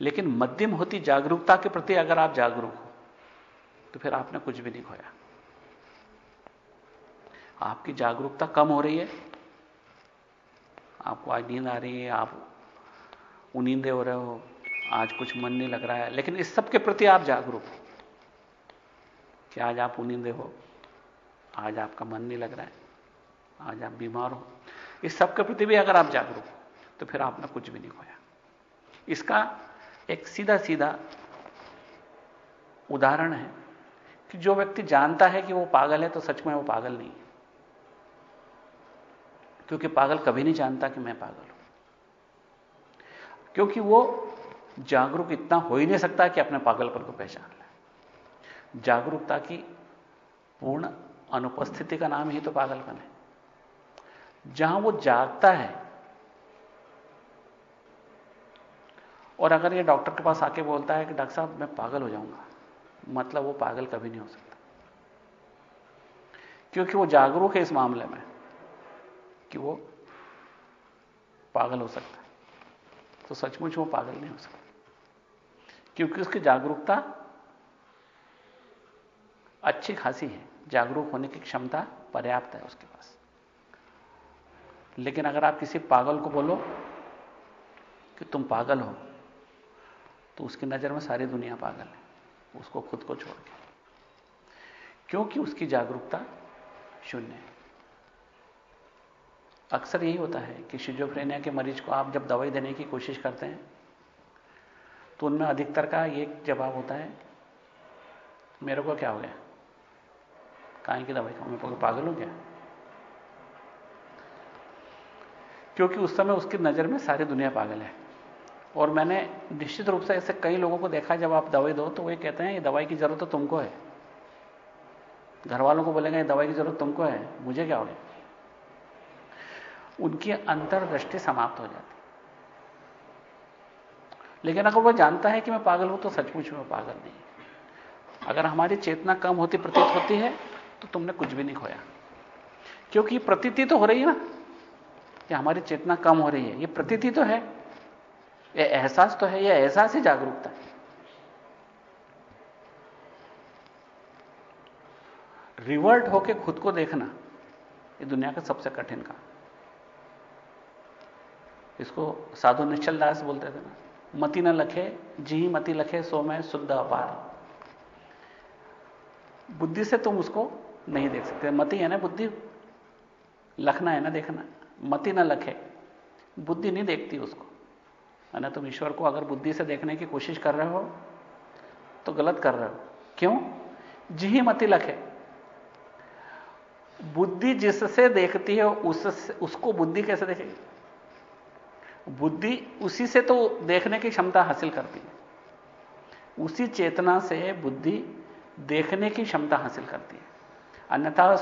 लेकिन मध्यम होती जागरूकता के प्रति अगर आप जागरूक हो तो फिर आपने कुछ भी नहीं खोया। आपकी जागरूकता कम हो रही है, आपको आज नींद आ रही है, आप उनींदे हो रहे हो, आज कुछ मन नहीं लग रहा है, लेकिन इस सब के प्रति आप जागरूक हो कि आज आप उनींदे हो, आज आपका मन नहीं लग रहा है, आज आप बीमार हो। इस सब के प्रति भी अगर आप जागरूक हो तो फिर आपने कुछ भी नहीं खोया। इसका एक सीधा सीधा उदाहरण है कि जो व्यक्ति जानता है कि वो पागल है तो सच में वो पागल नहीं है। क्योंकि पागल कभी नहीं जानता कि मैं पागल हूँ। क्योंकि वो जागरूक इतना हो ही नहीं सकता कि अपने पागलपन को पहचान ले। जागरूकता की पूर्ण अनुपस्थिति का नाम ही तो पागलपन है। जहाँ वो जागता है। और अगर ये डॉक्टर के पास आके बोलता है कि डॉक्टर साहब, मैं पागल हो जाऊँगा। मतलब वो पागल कभी नहीं हो सकता। क्योंकि वो जागरूक है इस मामले में कि वो पागल हो सकता है। तो सचमुच वो पागल नहीं हो सकता। क्योंकि उसकी जागरूकता अच्छी खासी है। जागरूक होने की क्षमता पर्याप्त है उसके पास। लेकिन अगर आप किसी पागल को बोलो कि तुम पागल हो तो उसकी नज़र में सारी दुनिया पागल है। उसको खुद को छोड़ के। क्योंकि उसकी जागरूकता शून्य है। अक्सर यही होता है कि शिजोफ्रेनिया के मरीज़ को आप जब दवाई देने की कोशिश करते हैं तो उनमें अधिकतर का ये जवाब होता है, मेरे को क्या हो गया? कहीं की दवाई खाऊं? मैं पागल हो क्या क्योंकि उस समय उसकी नज़र में सारी दुनिया पागल है। और मैंने निश्चित रूप से ऐसे कई लोगों को देखा, जब आप दवाई दो तो वे कहते हैं, ये दवाई की ज़रूरत तो तुमको है। घर वालों को बोलेंगे दवाई की ज़रूरत तुमको है, मुझे क्या हो गया? उनकी अंतर्दृष्टि समाप्त हो जाती। लेकिन अगर वो जानता है कि मैं पागल हूँ तो सचमुच में पागल नहीं अगर हमारी चेतना कम होती, प्रतीत होती है तो तुमने कुछ भी नहीं खोया। क्योंकि प्रतीति तो हो रही है ना। कि हमारी चेतना कम हो रही है। ये प्रतीति तो है। ये एहसास तो है। ये एहसास ही जागरूकता है। रिवर्ट होके खुद को देखना, ये दुनिया का सबसे कठिन काम इसको साधु निश्चल दास बोलते थे ना, मति न लखे, जी मति लखे, सो मैं शुद्ध अपार बुद्धि से तुम उसको नहीं देख सकते। मति है ना बुद्धि? लखना है ना देखना। मति न लखे, बुद्धि नहीं देखती उसको। है ना तुम ईश्वर को अगर बुद्धि से देखने की कोशिश कर रहे हो तो गलत कर रहे हो। क्यों? जी ही मति लखे। बुद्धि जिससे देखती है, उससे, उसको बुद्धि कैसे देखेगी? बुद्धि उसी से तो देखने की क्षमता हासिल करती है। उसी चेतना से बुद्धि देखने की क्षमता हासिल करती है। अन्यथा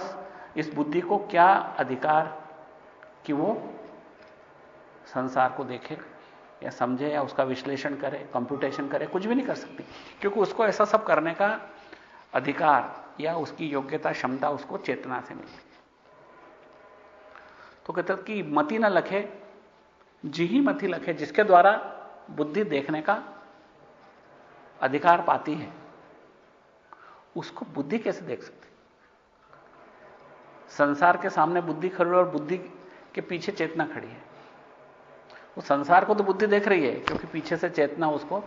इस बुद्धि को क्या अधिकार कि वो संसार को देखे या समझे या उसका विश्लेषण करे कंप्यूटेशन करे, कुछ भी नहीं कर सकती। क्योंकि उसको ऐसा सब करने का अधिकार या उसकी योग्यता, क्षमता उसको चेतना से मिलती तो कहते कि मति न लखे, जी ही मति लखे, जिसके द्वारा बुद्धि देखने का अधिकार पाती है, उसको बुद्धि कैसे देख सकती? संसार के सामने बुद्धि खड़ी और बुद्धि के पीछे चेतना खड़ी है। वो संसार को तो बुद्धि देख रही है, क्योंकि पीछे से चेतना उसको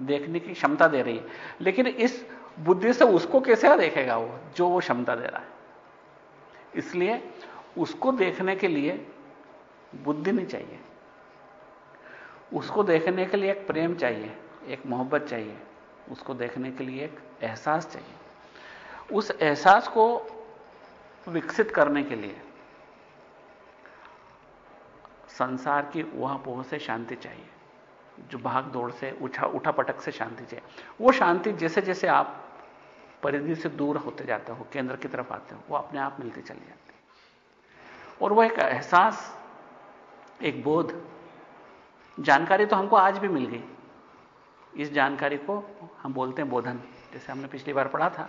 देखने की क्षमता दे रही है। लेकिन इस बुद्धि से उसको कैसे देखेगा वो? जो वो क्षमता दे रहा है। इसलिए उसको देखने के लिए बुद्धि नहीं चाहिए। उसको देखने के लिए एक प्रेम चाहिए, एक मोहब्बत चाहिए, उसको देखने के लिए एक एहसास चाहिए। उस एहसास को विकसित करने के लिए संसार की पोह से शांति चाहिए, जो भाग दौड़ से उठा उठा पटक से शांति चाहिए। वो शांति जैसे जैसे आप परिधि से दूर होते जाते हो, केंद्र की तरफ़ आते हो, वो अपने आप मिलती चली जाती और वो एक एहसास, एक बोध, जानकारी तो हमको आज भी मिल गई। इस जानकारी को हम बोलते हैं बोधन। जैसे हमने पिछली बार पढ़ा था,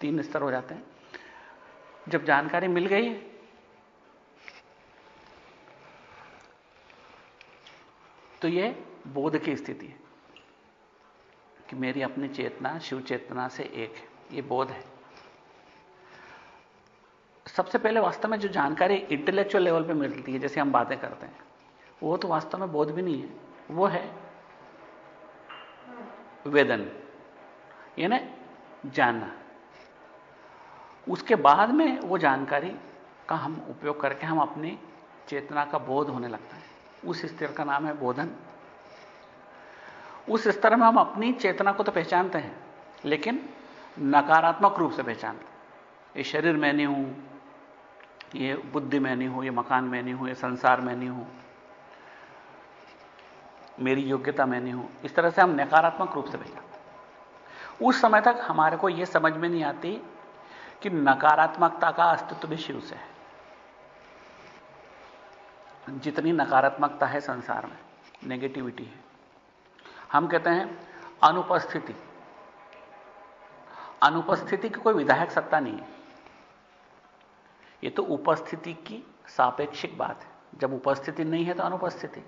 तीन स्तर हो जाते हैं। जब जानकारी मिल गई तो ये बोध की स्थिति है कि मेरी अपनी चेतना, शिव चेतना से एक है। ये बोध है। सबसे पहले वास्तव में जो जानकारी इंटेलेक्चुअल लेवल पे मिलती है, जैसे हम बातें करते हैं, वो तो वास्तव में बोध भी नहीं है। वो है वेदन, यानी जानना। उसके बाद में वो जानकारी का हम उपयोग करके हम अपनी चेतना का बोध होने लगता है। उस स्तर का नाम है बोधन। उस स्तर में हम अपनी चेतना को तो पहचानते हैं, लेकिन नकारात्मक रूप से पहचानते ये शरीर में नहीं हूँ, ये बुद्धि में नहीं हूँ, ये मकान में नहीं हूँ, ये संसार में नहीं हूँ, मेरी योग्यता मैं नहीं हूँ। इस तरह से हम नकारात्मक रूप से पहचानते उस समय तक हमारे को यह समझ में नहीं आती कि नकारात्मकता का अस्तित्व भी शिव से है। जितनी नकारात्मकता है संसार में नेगेटिविटी है। हम कहते हैं, अनुपस्थिति। अनुपस्थिति की कोई विधायक सत्ता नहीं है। यह तो उपस्थिति की सापेक्षिक बात है। जब उपस्थिति नहीं है तो अनुपस्थिति।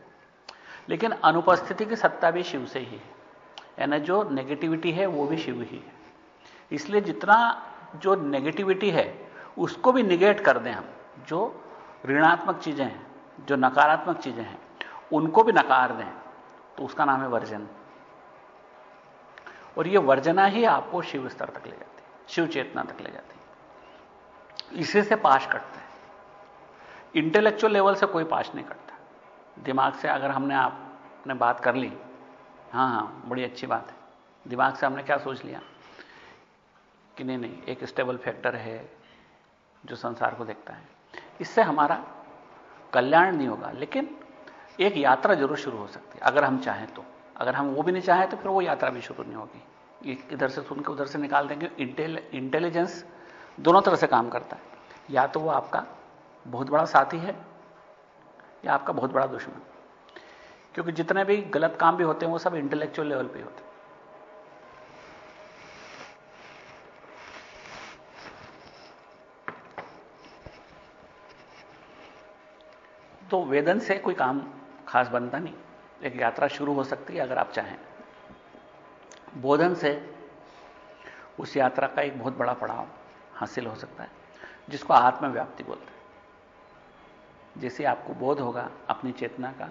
लेकिन अनुपस्थिति की सत्ता भी शिव से ही है। यानी जो नेगेटिविटी है, वो भी शिव ही है। इसलिए जितना जो नेगेटिविटी है, उसको भी निगेट कर दें हम। जो ऋणात्मक चीज़ें हैं जो नकारात्मक चीज़ें हैं, उनको भी नकार दें तो उसका नाम है वर्जन। और यह वर्जना ही आपको शिव स्तर तक ले जाती है, शिव चेतना तक ले जाती है। इसी से पाश करते हैं। इंटेलेक्चुअल लेवल से कोई पाश नहीं करता। दिमाग से अगर हमने आपने बात कर ली, हाँ हाँ, बड़ी अच्छी बात है। दिमाग से हमने क्या सोच लिया? कि नहीं नहीं, एक स्टेबल फैक्टर है जो संसार को देखता है। इससे हमारा कल्याण नहीं होगा लेकिन एक यात्रा ज़रूर शुरू हो सकती है अगर हम चाहें तो। अगर हम वो भी नहीं चाहें तो फिर वो यात्रा भी शुरू नहीं होगी। इधर से सुन के उधर से निकाल देंगे। इंटेल, इंटेलिजेंस दोनों तरह से काम करता है। या तो वो आपका बहुत बड़ा साथी है या आपका बहुत बड़ा दुश्मन। क्योंकि जितने भी गलत काम भी होते हैं वो सब इंटेलेक्चुअल लेवल पे होते हैं। तो वेदन से कोई काम खास बनता नहीं। एक यात्रा शुरू हो सकती है अगर आप चाहें। बोधन से उस यात्रा का एक बहुत बड़ा पड़ाव हासिल हो सकता है, जिसको आत्मव्याप्ति बोलते हैं। जैसे आपको बोध होगा, अपनी चेतना का,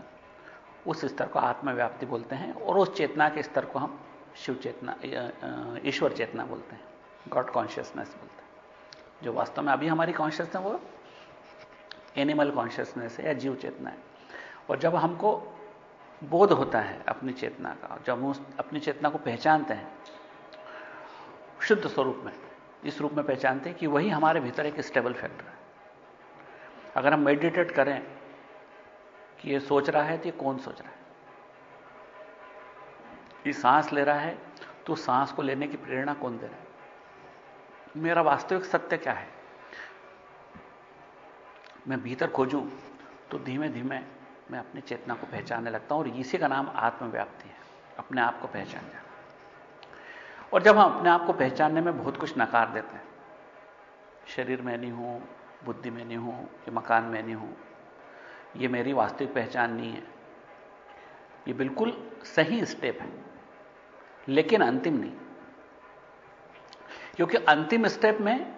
उस स्तर को आत्मव्याप्ति बोलते हैं और उस चेतना के स्तर को हम शिव चेतना ईश्वर चेतना बोलते हैं, गॉड कॉन्शियसनेस बोलते हैं। जो वास्तव में अभी हमारी कॉन्शियसनेस वो एनिमल कॉन्शियसनेस है या जीव चेतना है। और जब हमको बोध होता है अपनी चेतना का, जब हम अपनी चेतना को पहचानते हैं, शुद्ध स्वरूप में, इस रूप में पहचानते हैं कि वही हमारे भीतर एक स्टेबल फैक्टर है। अगर हम मेडिटेट करें कि ये सोच रहा है तो ये कौन सोच रहा है? ये सांस ले रहा है तो सांस को लेने की प्रेरणा कौन दे रहा है? मेरा वास्तविक सत्य क्या है? मैं भीतर खोजूं तो धीमे धीमे मैं अपनी चेतना को पहचानने लगता हूँ और इसी का नाम आत्मव्याप्ति है। अपने आप को पहचान जाना। और जब हम अपने आप को पहचानने में बहुत कुछ नकार देते हैं, शरीर में नहीं हूँ, बुद्धि में नहीं हूँ, ये मकान में नहीं हूँ, ये मेरी वास्तविक पहचान नहीं है, ये बिल्कुल सही स्टेप है, लेकिन अंतिम नहीं। क्योंकि अंतिम स्टेप में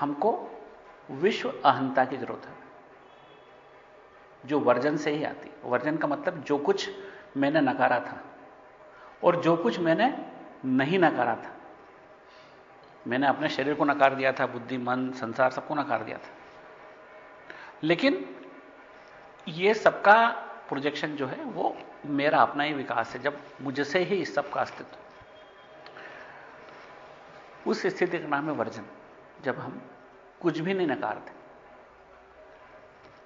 हमको विश्व अहंता की ज़रूरत है। जो वर्जन से ही आती वर्जन का मतलब जो कुछ मैंने नकारा था और जो कुछ मैंने नहीं नकारा था। मैंने अपने शरीर को नकार दिया था, बुद्धि, मन, संसार सबको नकार दिया था। लेकिन ये सबका प्रोजेक्शन जो है, वो मेरा अपना ही विकास है, जब मुझसे ही इस सबका अस्तित्व। उस स्थिति का नाम है वर्जन। जब हम कुछ भी नहीं नकारते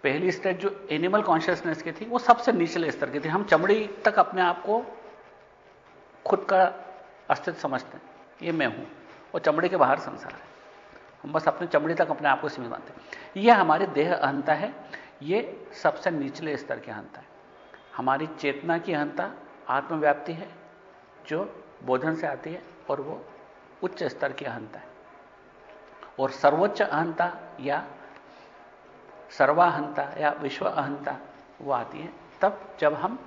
पहली स्टेज जो एनिमल कॉन्शियसनेस की थी, वो सबसे निचले स्तर की थी। हम चमड़ी तक अपने आप को खुद का अस्तित्व समझते हैं। ये मैं हूँ और चमड़ी के बाहर संसार है। हम बस अपने चमड़ी तक अपने आप को सीमित मानते यह हमारी देह अहंता है। ये सबसे निचले स्तर की अहंता है। हमारी चेतना की अहंता आत्मव्याप्ति है, जो बोधन से आती है और वो उच्च स्तर की अहंता है। और सर्वोच्च अहंता या सर्वाहंता या विश्व अहंता, वो आती है। तब जब हम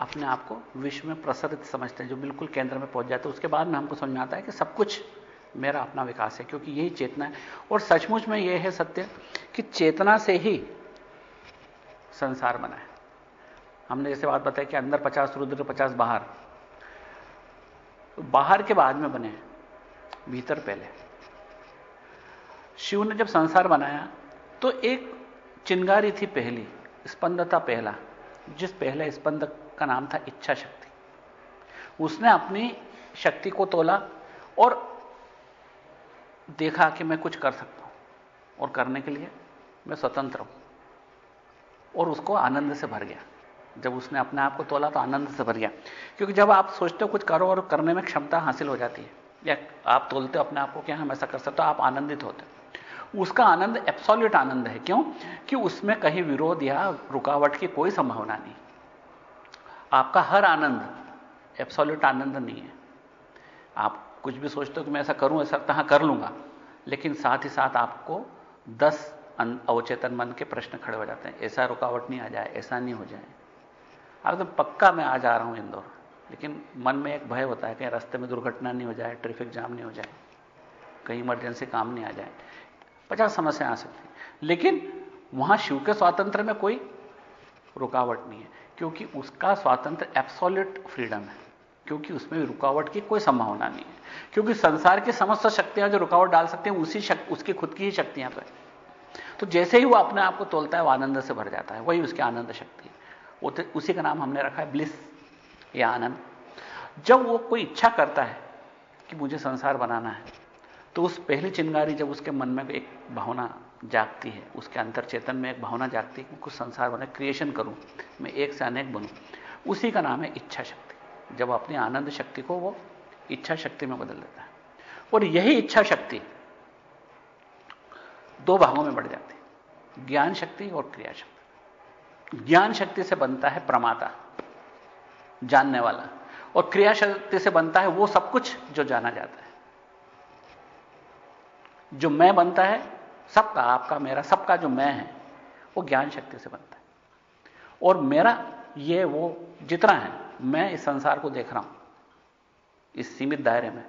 अपने आप को विश्व में प्रसरित समझते हैं, जो बिल्कुल केंद्र में पहुँच जाते हैं, उसके बाद में हमको समझ में आता है कि सब कुछ मेरा अपना विकास है, क्योंकि यही चेतना है। और सचमुच में यह है सत्य कि चेतना से ही संसार बना है। हमने जैसे बात बताई कि अंदर पचास, रुद्र पचास बाहर। बाहर के बाद में बने, भीतर पहले। शिव ने जब संसार बनाया तो एक चिंगारी थी पहली स्पंद था पहला, जिस पहले स्पंद का नाम था इच्छा शक्ति। उसने अपनी शक्ति को तोला और देखा कि मैं कुछ कर सकता हूँ, और करने के लिए मैं स्वतंत्र हूँ, और उसको आनंद से भर गया। जब उसने अपने आप को तोला तो आनंद से भर गया। क्योंकि जब आप सोचते हो कुछ करो और करने में क्षमता हासिल हो जाती है, या आप तोलते हो अपने आप को क्या हम ऐसा कर सकते हो आप आनंदित होते हो। उसका आनंद एब्सोल्यूट आनंद है। क्यों? कि उसमें कहीं विरोध या रुकावट की कोई संभावना नहीं। आपका हर आनंद एब्सोल्यूट आनंद नहीं है। आप कुछ भी सोचते हो कि मैं ऐसा करूँ, ऐसा तहां कर लूँगा। लेकिन साथ ही साथ आपको दस अवचेतन मन के प्रश्न खड़े हो जाते हैं। ऐसा रुकावट नहीं आ जाए, ऐसा नहीं हो जाए। अब तो पक्का मैं आ जा रहा हूँ इंदौर। लेकिन मन में एक भय होता है कि रास्ते में दुर्घटना नहीं हो जाए ट्रैफ़िक जाम नहीं हो जाए, कहीं इमरजेंसी काम नहीं आ जाए। पचास समस्या आ सकती लेकिन वहाँ शिव के स्वातंत्र में कोई रुकावट नहीं है क्योंकि उसका स्वातंत्र एब्सोल्यूट फ्रीडम है क्योंकि उसमें रुकावट की कोई संभावना नहीं है। क्योंकि संसार की समस्त शक्तियाँ जो रुकावट डाल सकते हैं उसी शक, उसकी खुद की ही शक्तियाँ है। तो जैसे ही वो अपने आप को तोलता है वो आनंद से भर जाता है वही उसकी आनंद शक्ति है। वो तो उसी का नाम हमने रखा है ब्लिस या आनंद। जब वो कोई इच्छा करता है कि मुझे संसार बनाना है तो उस पहली चिंगारी जब उसके मन में एक भावना जागती है, उसके अंतर चेतन में एक भावना जागती है कि कुछ संसार बने क्रिएशन करूँ, मैं एक से अनेक बनूं, उसी का नाम है इच्छा शक्ति। जब अपनी आनंद शक्ति को वो इच्छा शक्ति में बदल देता है। और यही इच्छा शक्ति दो भागों में बढ़ जाती है, ज्ञान शक्ति और क्रिया शक्ति। ज्ञान शक्ति से बनता है प्रमाता, जानने वाला। और क्रिया शक्ति से बनता है वो सब कुछ जो जाना जाता है। जो मैं बनता है, सबका, आपका, मेरा, सबका जो मैं है, वो ज्ञान शक्ति से बनता है। और मेरा ये वो जितना है, मैं इस संसार को देख रहा हूँ, इस सीमित दायरे में,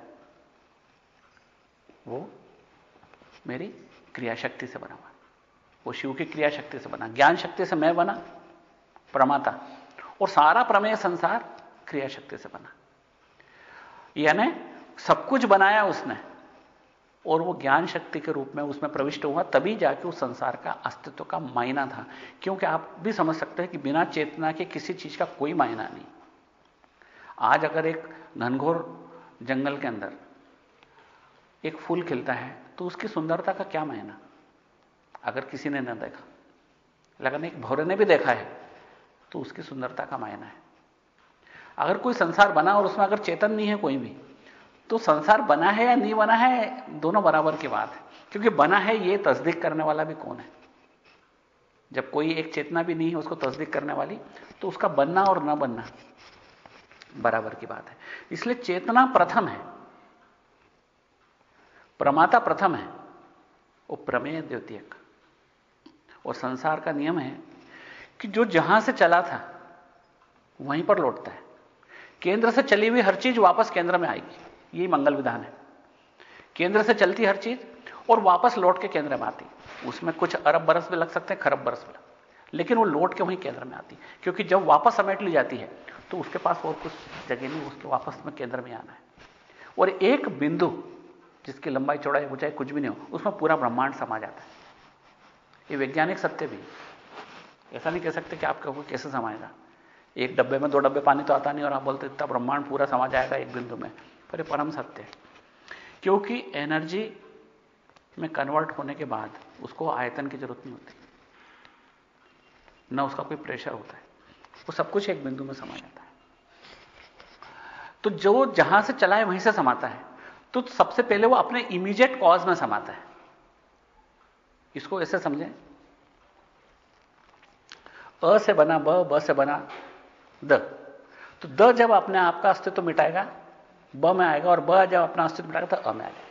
वो मेरी क्रिया शक्ति से बना हुआ वो शिव की क्रिया शक्ति से बना, ज्ञान शक्ति से मैं बना, प्रमाता। और सारा प्रमेय संसार क्रिया शक्ति से बना। यानी सब कुछ बनाया उसने और वो ज्ञान शक्ति के रूप में उसमें प्रविष्ट हुआ, तभी जाके उस संसार का अस्तित्व का मायना था। क्योंकि आप भी समझ सकते हैं कि बिना चेतना के किसी चीज़ का कोई मायना नहीं। आज अगर एक घनघोर जंगल के अंदर एक फूल खिलता है तो उसकी सुंदरता का क्या मायना? अगर किसी ने न देखा लगन एक भौरे ने भी देखा है तो उसकी सुंदरता का मायना है। अगर कोई संसार बना और उसमें अगर चेतन नहीं है कोई भी तो संसार बना है या नहीं बना है, दोनों बराबर की बात है। क्योंकि बना है ये तस्दीक करने वाला भी कौन है? जब कोई एक चेतना भी नहीं है उसको तस्दीक करने वाली तो उसका बनना और ना बनना बराबर की बात है। इसलिए चेतना प्रथम है। प्रमाता प्रथम है। वो प्रमेय द्वितीयक। और संसार का नियम है कि जो जहाँ से चला था, वहीं पर लौटता है। केंद्र से चली हुई हर चीज़ वापस केंद्र में आएगी। यही मंगल विधान है। केंद्र से चलती हर चीज़ और वापस लौट के केंद्र में आती। उसमें कुछ अरब बरस भी लग सकते हैं, खरब बरस भी लेकिन वो लौट के वहीं केंद्र में आती। क्योंकि जब वापस समेट ली जाती है तो उसके पास और कुछ जगह नहीं, उसके वापस में केंद्र में आना है। और एक बिंदु जिसकी लंबाई, चौड़ाई, ऊंचाई कुछ भी नहीं हो, उसमें पूरा ब्रह्मांड समा जाता है। ये वैज्ञानिक सत्य भी। ऐसा नहीं कह सकते कि आपके ऊपर कैसे समाएगा। एक डब्बे में दो डब्बे पानी तो आता नहीं और आप बोलते इतना ब्रह्मांड पूरा समा जाएगा एक बिंदु में। पर परम सत्य है। क्योंकि एनर्जी में कन्वर्ट होने के बाद उसको आयतन की ज़रूरत नहीं होती। ना उसका कोई प्रेशर होता है। वो सब कुछ एक बिंदु में समा जाता है। तो जो जहाँ से चला है वहीं से समाता है। तो सबसे पहले वो अपने इमीडिएट कॉज में समाता है। इसको ऐसे समझें। अ से बना ब ब से बना द। तो द जब अपने आप का अस्तित्व मिटाएगा ब में आएगा और ब जब अपना अस्तित्व में मिटाएगा तो अ में आएगा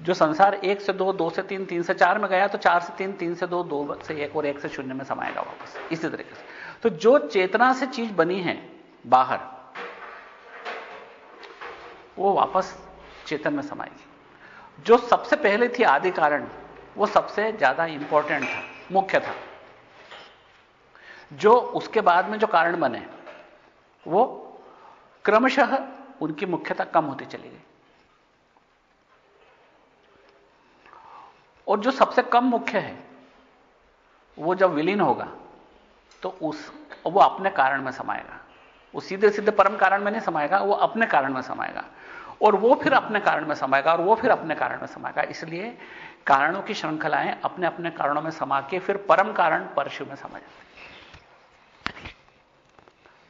जो संसार एक से दो दो से तीन तीन से चार में गया तो चार से तीन तीन से दो दो से एक और एक से शून्य में समाएगा वापस। इसी तरीके से। तो जो चेतना से चीज़ बनी है, बाहर, वो वापस चेतन में समाएगी। जो सबसे पहले थी आदि कारण, वो सबसे ज़्यादा इंपॉर्टेंट था, मुख्य था। जो उसके बाद में जो कारण बने, वो क्रमशः उनकी मुख्यता कम होती चली गई। और जो सबसे कम मुख्य है, वो जब विलीन होगा तो उस, वो अपने कारण में समाएगा। वो सीधे सीधे परम कारण में नहीं समाएगा, वो अपने कारण में समाएगा। और वो फिर अपने कारण में समाएगा, और वो फिर अपने कारण में समाएगा। इसलिए कारणों की श्रृंखलाएँ अपने अपने कारणों में समा के फिर परम कारण परशु में समा जाते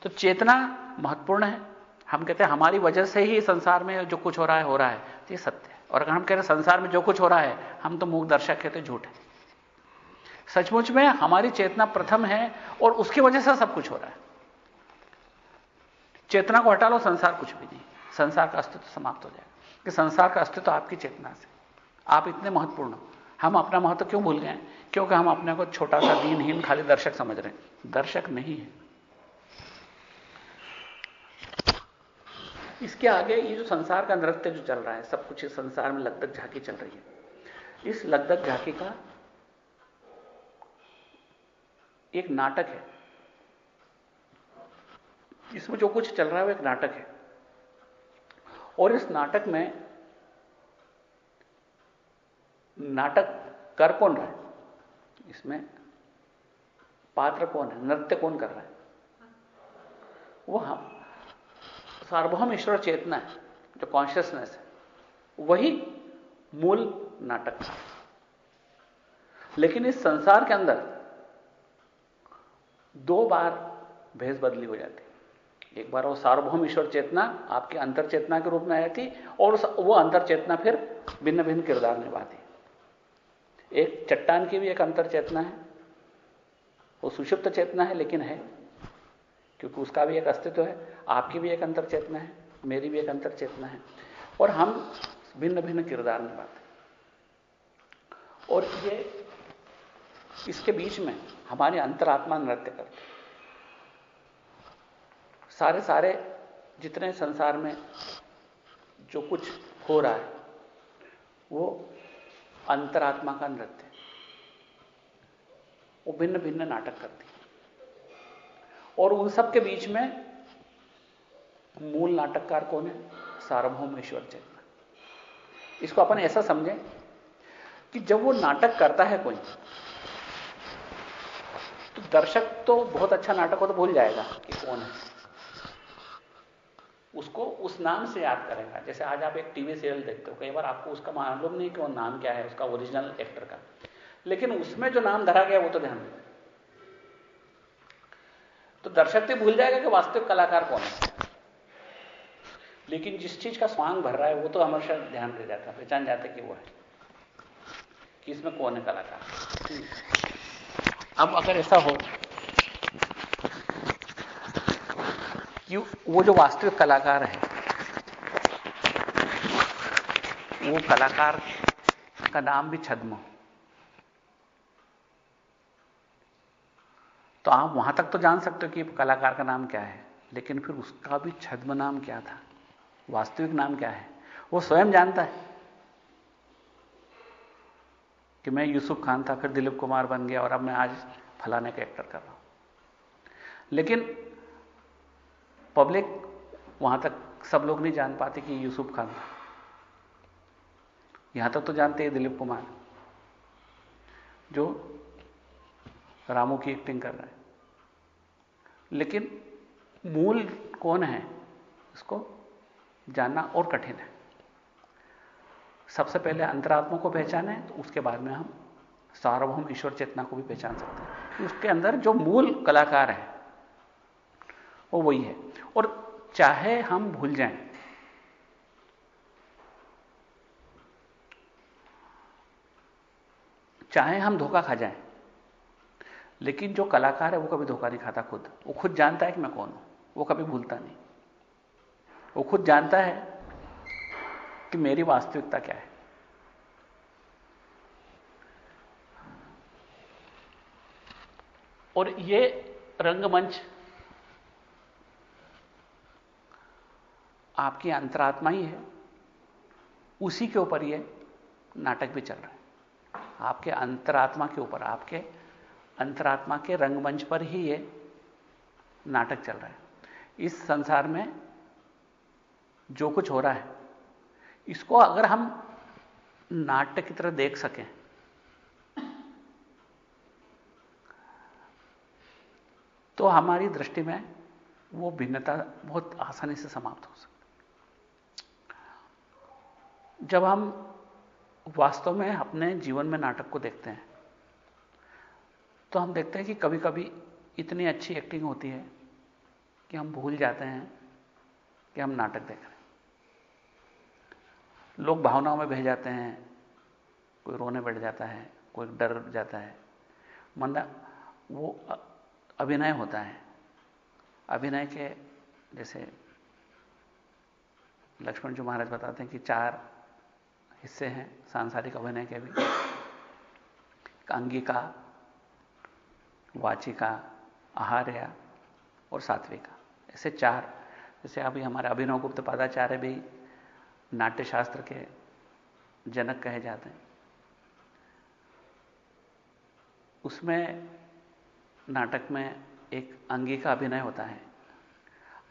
तो चेतना महत्वपूर्ण है। हम कहते हैं, हमारी वजह से ही संसार में जो कुछ हो रहा है, हो रहा है। तो ये सत्य है। और अगर हम कह रहे हैं, संसार में जो कुछ हो रहा है, हम तो मूक दर्शक है तो झूठ है। सचमुच में हमारी चेतना प्रथम है और उसकी वजह से सब कुछ हो रहा है। चेतना को हटा लो, संसार कुछ भी नहीं। संसार का अस्तित्व समाप्त हो जाएगा। कि संसार का अस्तित्व आपकी चेतना से। आप इतने महत्वपूर्ण हम अपना महत्व क्यों भूल गए क्योंकि हम अपने को छोटा सा दीनहीन खाली दर्शक समझ रहे हैं। दर्शक नहीं है। इसके आगे ये जो संसार का नृत्य जो चल रहा है, सब कुछ इस संसार में लगभग झांकी चल रही है। इस लगभग झांकी का एक नाटक है। इसमें जो कुछ चल रहा है, वो एक नाटक है। और इस नाटक में नाटक कर कौन रहा है? इसमें पात्र कौन है? नृत्य कौन कर रहा है? वो हम सार्वभौम ईश्वर चेतना है, जो कॉन्शियसनेस है। वही मूल नाटक था। लेकिन इस संसार के अंदर दो बार भेस बदली हो जाती। एक बार वो सार्वभौम ईश्वर चेतना आपकी अंतर चेतना के रूप में आई थी, और वो अंतर चेतना फिर भिन्न भिन्न किरदार निभाती। एक चट्टान की भी एक अंतर चेतना है, वो सुषुप्त चेतना है, लेकिन है क्योंकि उसका भी एक अस्तित्व है, आपकी भी एक अंतर चेतना है, मेरी भी एक अंतर चेतना है। और हम भिन्न भिन्न किरदार निभाते और ये इसके बीच में हमारी अंतरात्मा नृत्य करती सारे सारे जितने संसार में जो कुछ हो रहा है, वो अंतरात्मा का नृत्य वो भिन्न भिन्न नाटक करती और उन सब के बीच में मूल नाटककार कौन है? सार्वभौम ईश्वर चेतना इसको अपन ऐसा समझें कि जब वो नाटक करता है कोई तो दर्शक तो बहुत अच्छा नाटक हो तो भूल जाएगा कि कौन है। उसको उस नाम से याद करेगा। जैसे आज आप एक टीवी सीरियल देखते हो, कई बार आपको उसका मालूम नहीं कि वो नाम क्या है, उसका ओरिजिनल एक्टर का। लेकिन उसमें जो नाम धरा गया, वो तो ध्यान दें तो दर्शक तो भूल जाएगा कि वास्तविक कलाकार कौन है। लेकिन जिस चीज़ का स्वांग भर रहा है, वो तो हमेशा ध्यान दे जाता है, पहचान जाते कि वो है। कि इसमें कौन है कलाकार? अब अगर ऐसा हो कि वो जो वास्तविक कलाकार है, वो कलाकार का नाम भी छद्म तो आप वहाँ तक तो जान सकते हो कि कलाकार का नाम क्या है, लेकिन फिर उसका भी छद्म नाम क्या था? वास्तविक नाम क्या है? वो स्वयं जानता है कि मैं यूसुफ खान था, फिर दिलीप कुमार बन गया और अब मैं आज फलाने का एक्टर कर रहा हूँ। लेकिन पब्लिक वहाँ तक सब लोग नहीं जान पाते कि यूसुफ खान था। यहाँ तक तो जानते हैं दिलीप कुमार, जो रामू की एक्टिंग कर रहे हैं। लेकिन मूल कौन है? इसको जानना और कठिन है। सबसे पहले अंतरात्मा को पहचाने तो उसके बाद में हम सार्वभौम ईश्वर चेतना को भी पहचान सकते हैं। उसके अंदर जो मूल कलाकार है, वो वही है। और चाहे हम भूल जाएँ, चाहे हम धोखा खा जाएँ लेकिन जो कलाकार है, वो कभी धोखा नहीं खाता खुद। वो खुद जानता है कि मैं कौन हूँ। वो कभी भूलता नहीं। वो खुद जानता है कि मेरी वास्तविकता क्या है। और ये रंगमंच आपकी अंतरात्मा ही है। उसी के ऊपर ये नाटक भी चल रहा है। आपके अंतरात्मा के ऊपर, आपके अंतरात्मा के रंगमंच पर ही ये नाटक चल रहा है। इस संसार में जो कुछ हो रहा है, इसको अगर हम नाटक की तरह देख सकें तो हमारी दृष्टि में वो भिन्नता बहुत आसानी से समाप्त हो सकती जब हम वास्तव में अपने जीवन में नाटक को देखते हैं तो हम देखते हैं कि कभी कभी इतनी अच्छी एक्टिंग होती है कि हम भूल जाते हैं कि हम नाटक देख रहे हैं। लोग भावनाओं में बह जाते हैं, कोई रोने बैठ जाता है, कोई डर जाता है। मंदा वो अभिनय होता है। अभिनय के जैसे लक्ष्मण जी महाराज बताते हैं कि चार हिस्से हैं, सांसारिक अभिनय के भी। अंगिका वाचिका, आहार्या और सात्विका। ऐसे चार, जैसे अभी हमारे अभिनव गुप्त पादाचार्य भी नाट्य शास्त्र के जनक कहे जाते हैं। उसमें नाटक में एक अंगिका अभिनय होता है।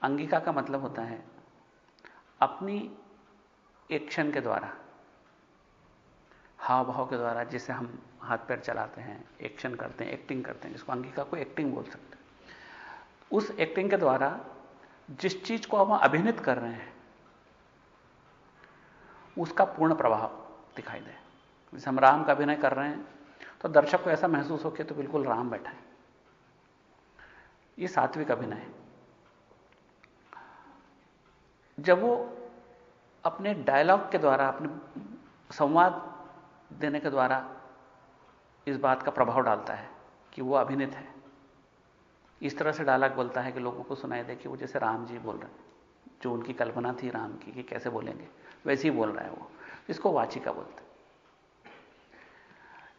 अंगिका का मतलब होता है अपनी एक्शन के द्वारा हाव भाव के द्वारा, जिसे हम हाथ पैर चलाते हैं, एक्शन करते हैं एक्टिंग करते हैं, जिसको अंगिका को एक्टिंग बोल सकते हैं। उस एक्टिंग के द्वारा जिस चीज़ को हम अभिनीत कर रहे हैं, उसका पूर्ण प्रभाव दिखाई दे। जैसे हम राम का अभिनय कर रहे हैं तो दर्शक को ऐसा महसूस हो कि तो बिल्कुल राम बैठा है। ये सात्विक अभिनय जब वो अपने डायलॉग के द्वारा, अपने संवाद देने के द्वारा इस बात का प्रभाव डालता है कि वो अभिनीत है। इस तरह से डायलॉग बोलता है कि लोगों को सुनाई दे कि वो जैसे राम जी बोल रहे हैं, जो उनकी कल्पना थी राम की कि कैसे बोलेंगे, वैसे ही बोल रहा है वो। इसको वाचिका बोलते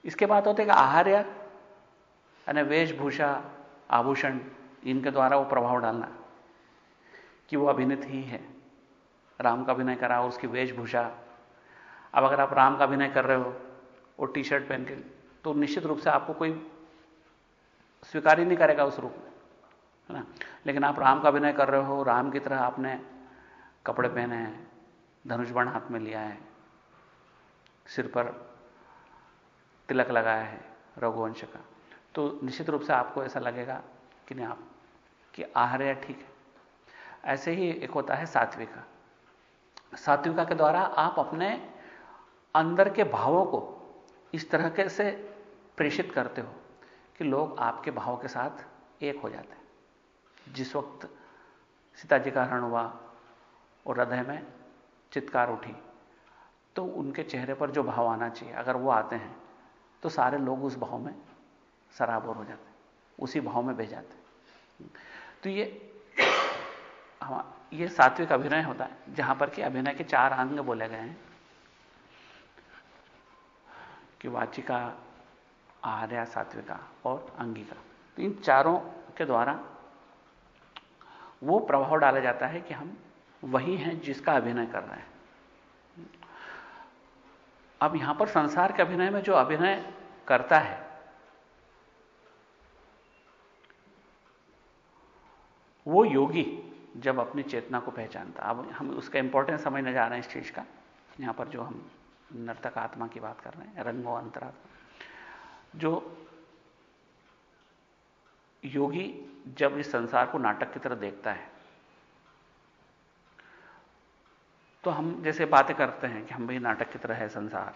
इसके बाद होते कि आहार्य यानी वेशभूषा, आभूषण, इनके द्वारा वो प्रभाव डालना कि वो अभिनीत ही है। राम का अभिनय करा, उसकी वेशभूषा। अब अगर आप राम का अभिनय कर रहे हो, वो टी शर्ट पहन के तो निश्चित रूप से आपको कोई स्वीकार ही नहीं करेगा उस रूप में, है ना? लेकिन आप राम का अभिनय कर रहे हो, राम की तरह आपने कपड़े पहने हैं, धनुष बाण हाथ में लिया है, सिर पर तिलक लगाया है, रघुवंश का तो निश्चित रूप से आपको ऐसा लगेगा कि नहीं, आप, कि आहार्य ठीक है। ऐसे ही एक होता है सात्विका। सात्विका के द्वारा आप अपने अंदर के भावों को इस तरह के से प्रेषित करते हो कि लोग आपके भाव के साथ एक हो जाते हैं। जिस वक्त सीता जी का हरण हुआ और हृदय में चित्कार उठी तो उनके चेहरे पर जो भाव आना चाहिए, अगर वो आते हैं तो सारे लोग उस भाव में सराबोर हो जाते हैं, उसी भाव में बह जाते तो ये ये सात्विक अभिनय होता है, जहाँ पर कि अभिनय के चार अंग बोले गए हैं, कि वाचिका आर्या, सात्विका और अंगिका। तो इन चारों के द्वारा वो प्रभाव डाला जाता है कि हम वही हैं जिसका अभिनय कर रहे हैं। अब यहाँ पर संसार के अभिनय में जो अभिनय करता है, वो योगी जब अपनी चेतना को पहचानता अब हम उसका इंपॉर्टेंस समझने जा रहे हैं इस चीज़ का। यहाँ पर जो हम नर्तक आत्मा की बात कर रहे हैं, रंगो अंतरात्मा। जो योगी जब इस संसार को नाटक की तरह देखता है तो हम जैसे बातें करते हैं कि हम भी नाटक की तरह है संसार।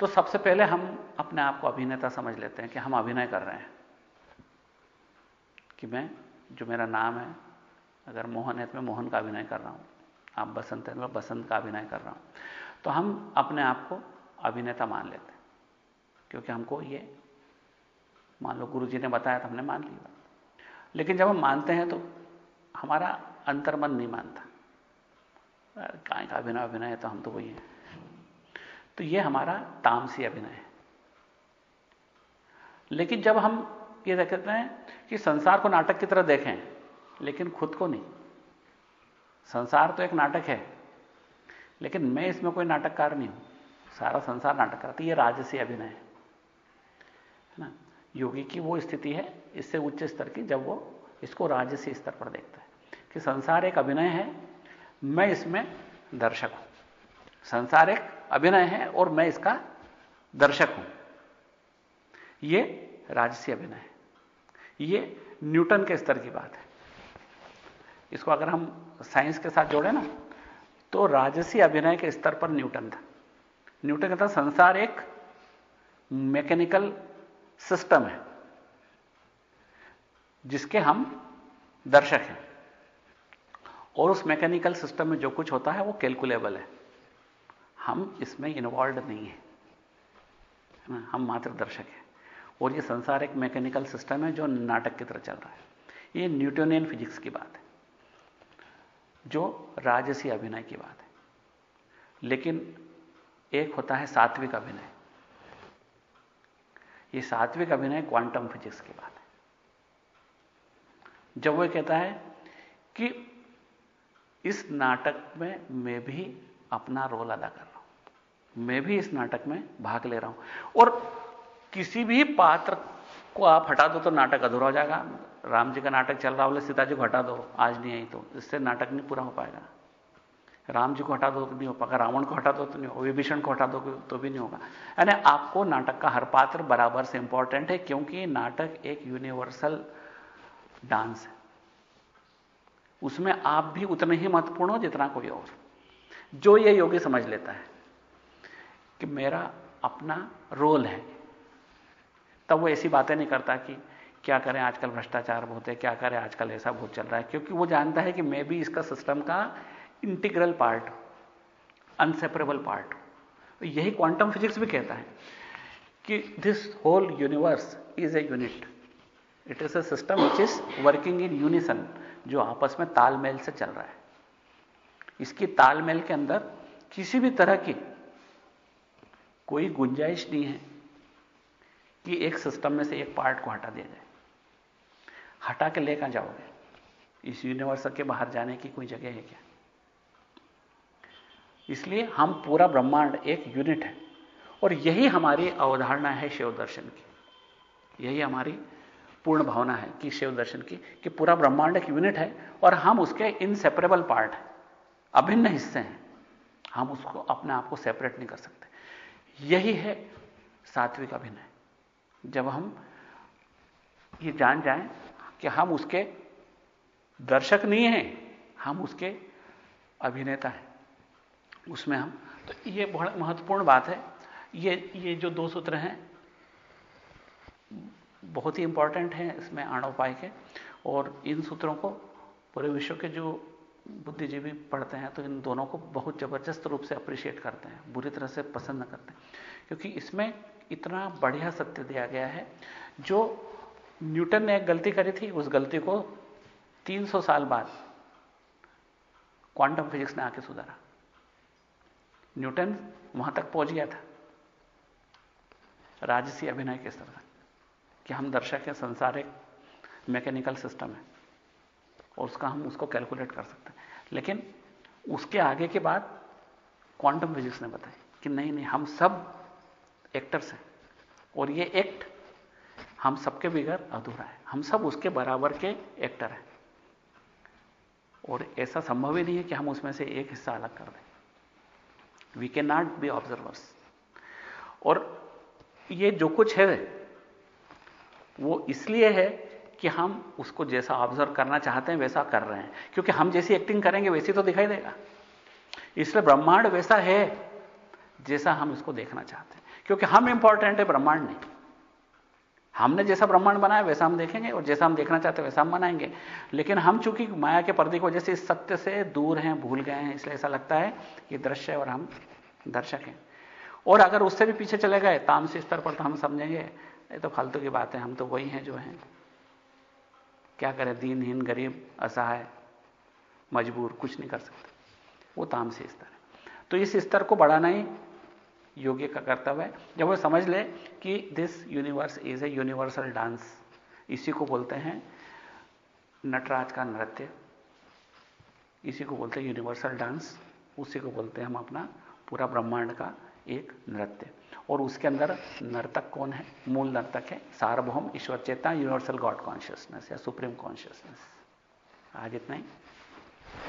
तो सबसे पहले हम अपने आप को अभिनेता समझ लेते हैं कि हम अभिनय कर रहे हैं। कि मैं, जो मेरा नाम है, अगर मोहन है तो मैं मोहन का अभिनय कर रहा हूँ। आप बसंत है तो मैं बसंत का अभिनय कर रहा हूँ। तो हम अपने आप को अभिनेता मान लेते हैं। क्योंकि हमको ये मान लो गुरु जी ने बताया तो हमने मान लिया लेकिन जब हम मानते हैं तो हमारा अंतर्मन नहीं मानता। काय का अभिनय अभिनय है तो हम तो वही हैं। तो ये हमारा तामसी अभिनय है। लेकिन जब हम ये देखते हैं कि संसार को नाटक की तरह देखें, लेकिन खुद को नहीं। संसार तो एक नाटक है, लेकिन मैं इसमें कोई नाटककार नहीं हूँ। सारा संसार नाटक करता ये राजसी अभिनय है। ना। योगी की वो स्थिति है, इससे उच्च स्तर की जब वो इसको राजसी स्तर पर देखता है। कि संसार एक अभिनय है, मैं इसमें दर्शक हूँ। संसार एक अभिनय है और मैं इसका दर्शक हूँ। ये राजसी अभिनय है। ये न्यूटन के स्तर की बात है। इसको अगर हम साइंस के साथ जोड़े ना तो राजसी अभिनय के स्तर पर न्यूटन था। न्यूटन कहता संसार एक मैकेनिकल सिस्टम है, जिसके हम दर्शक हैं। और उस मैकेनिकल सिस्टम में जो कुछ होता है, वो कैलकुलेबल है। हम इसमें इन्वॉल्व नहीं है। हम मात्र दर्शक हैं। और ये संसार एक मैकेनिकल सिस्टम है, जो नाटक की तरह चल रहा है। ये न्यूटोनियन फिजिक्स की बात है, जो राजसी अभिनय की बात है। लेकिन एक होता है सात्विक अभिनय। ये सात्विक अभिनय क्वांटम फिजिक्स की बात है। जब वह कहता है कि इस नाटक में मैं भी अपना रोल अदा कर रहा हूँ, मैं भी इस नाटक में भाग ले रहा हूँ, और किसी भी पात्र को आप हटा दो तो नाटक अधूरा हो जाएगा। राम जी का नाटक चल रहा बोले, सीता जी को हटा दो, आज नहीं आई तो इससे नाटक नहीं पूरा हो पाएगा। राम जी को हटा दो तो नहीं हो पाएगा रावण को हटा दो तो नहीं होगा। विभीषण को हटा दो तो भी नहीं होगा। यानी आपको नाटक का हर पात्र बराबर से इंपॉर्टेंट है, क्योंकि नाटक एक यूनिवर्सल डांस है। उसमें आप भी उतने ही महत्वपूर्ण हो जितना कोई और। जो ये योगी समझ लेता है कि मेरा अपना रोल है। तब वो ऐसी बातें नहीं करता कि क्या करें, आजकल भ्रष्टाचार बहुत है, क्या करें, आजकल ऐसा बहुत चल रहा है। क्योंकि वो जानता है कि मैं भी इसका सिस्टम का इंटीग्रल पार्ट अनसेपरेबल पार्ट यही क्वांटम फिजिक्स भी कहता है कि this whole universe is a unit it is a system which is working in unison जो आपस में तालमेल से चल रहा है। इसकी तालमेल के अंदर किसी भी तरह की कोई गुंजाइश नहीं है कि एक सिस्टम में से एक पार्ट को हटा दिया जाए। हटा के लेकर जाओगे। इस यूनिवर्स के बाहर जाने की कोई जगह है क्या? इसलिए हम पूरा ब्रह्मांड एक यूनिट है। और यही हमारी अवधारणा है शिव दर्शन की। यही हमारी पूर्ण भावना है कि शिव दर्शन की, कि पूरा ब्रह्मांड एक यूनिट है और हम उसके इनसेपरेबल पार्ट हैं। अभिन्न हिस्से हैं। हम उसको, अपने आप को सेपरेट नहीं कर सकते। यही है सात्विक अभिनय। जब हम ये जान जाएँ कि हम उसके दर्शक नहीं हैं, हम उसके अभिनेता हैं। उसमें हम तो ये बहुत महत्वपूर्ण बात है। ये ये जो दो सूत्र हैं, बहुत ही इंपॉर्टेंट हैं इसमें आणोपाय के। और इन सूत्रों को पूरे विश्व के जो बुद्धिजीवी पढ़ते हैं तो इन दोनों को बहुत ज़बरदस्त रूप से अप्रिशिएट करते हैं, बुरी तरह से पसंद करते हैं। क्योंकि इसमें इतना बढ़िया सत्य दिया गया है, जो न्यूटन ने एक गलती करी थी, उस गलती को 300 साल बाद क्वांटम फिजिक्स ने आके सुधारा। न्यूटन वहाँ तक पहुँच गया था। राजसी अभिनय के स्तर तक कि हम दर्शक हैं संसार एक मैकेनिकल सिस्टम है, और उसका हम उसको कैलकुलेट कर सकते हैं। लेकिन उसके आगे के बाद क्वांटम फिजिक्स ने बताया कि नहीं नहीं, हम सब एक्टर्स हैं, और ये एक्ट हम सबके बिगड़ अधूरा है। हम सब उसके बराबर के एक्टर हैं, और ऐसा संभव ही नहीं है कि हम उसमें से एक हिस्सा अलग कर दें। We can not be observers और ये जो कुछ है, वो इसलिए है कि हम उसको जैसा ऑब्ज़र्व करना चाहते हैं, वैसा कर रहे हैं। क्योंकि हम जैसी एक्टिंग करेंगे, वैसी तो दिखाई देगा। इसलिए ब्रह्मांड वैसा है, जैसा हम इसको देखना चाहते हैं। क्योंकि हम इंपॉर्टेंट है, ब्रह्मांड नहीं। हमने जैसा ब्रह्मांड बनाया, वैसा हम देखेंगे, और जैसा हम देखना चाहते हैं, वैसा हम बनाएँगे। लेकिन हम चूँकि माया के पर्दे की वजह से इस सत्य से दूर हैं, भूल गए हैं, इसलिए ऐसा लगता है कि दृश्य है और हम दर्शक हैं। और अगर उससे भी पीछे चले गए, तामसी स्तर पर तो हम समझेंगे, ये तो फालतू की बात है हम तो वही हैं जो हैं। क्या करें? दीनहीन, गरीब, असहाय, मजबूर, कुछ नहीं कर सकते। वो तामसी स्तर है। तो इस स्तर को बढ़ाना ही योगी का कर्तव्य है। जब वो समझ ले कि this universe is a universal dance इसी को बोलते हैं नटराज का नृत्य। इसी को बोलते हैं यूनिवर्सल डांस उसी को बोलते हैं हम अपना पूरा ब्रह्मांड का एक नृत्य। और उसके अंदर नर्तक कौन है? मूल नर्तक है सार्वभौम ईश्वर चेतना यूनिवर्सल गॉड कॉन्शियसनेस या सुप्रीम कॉन्शियसनेस आज इतना ही।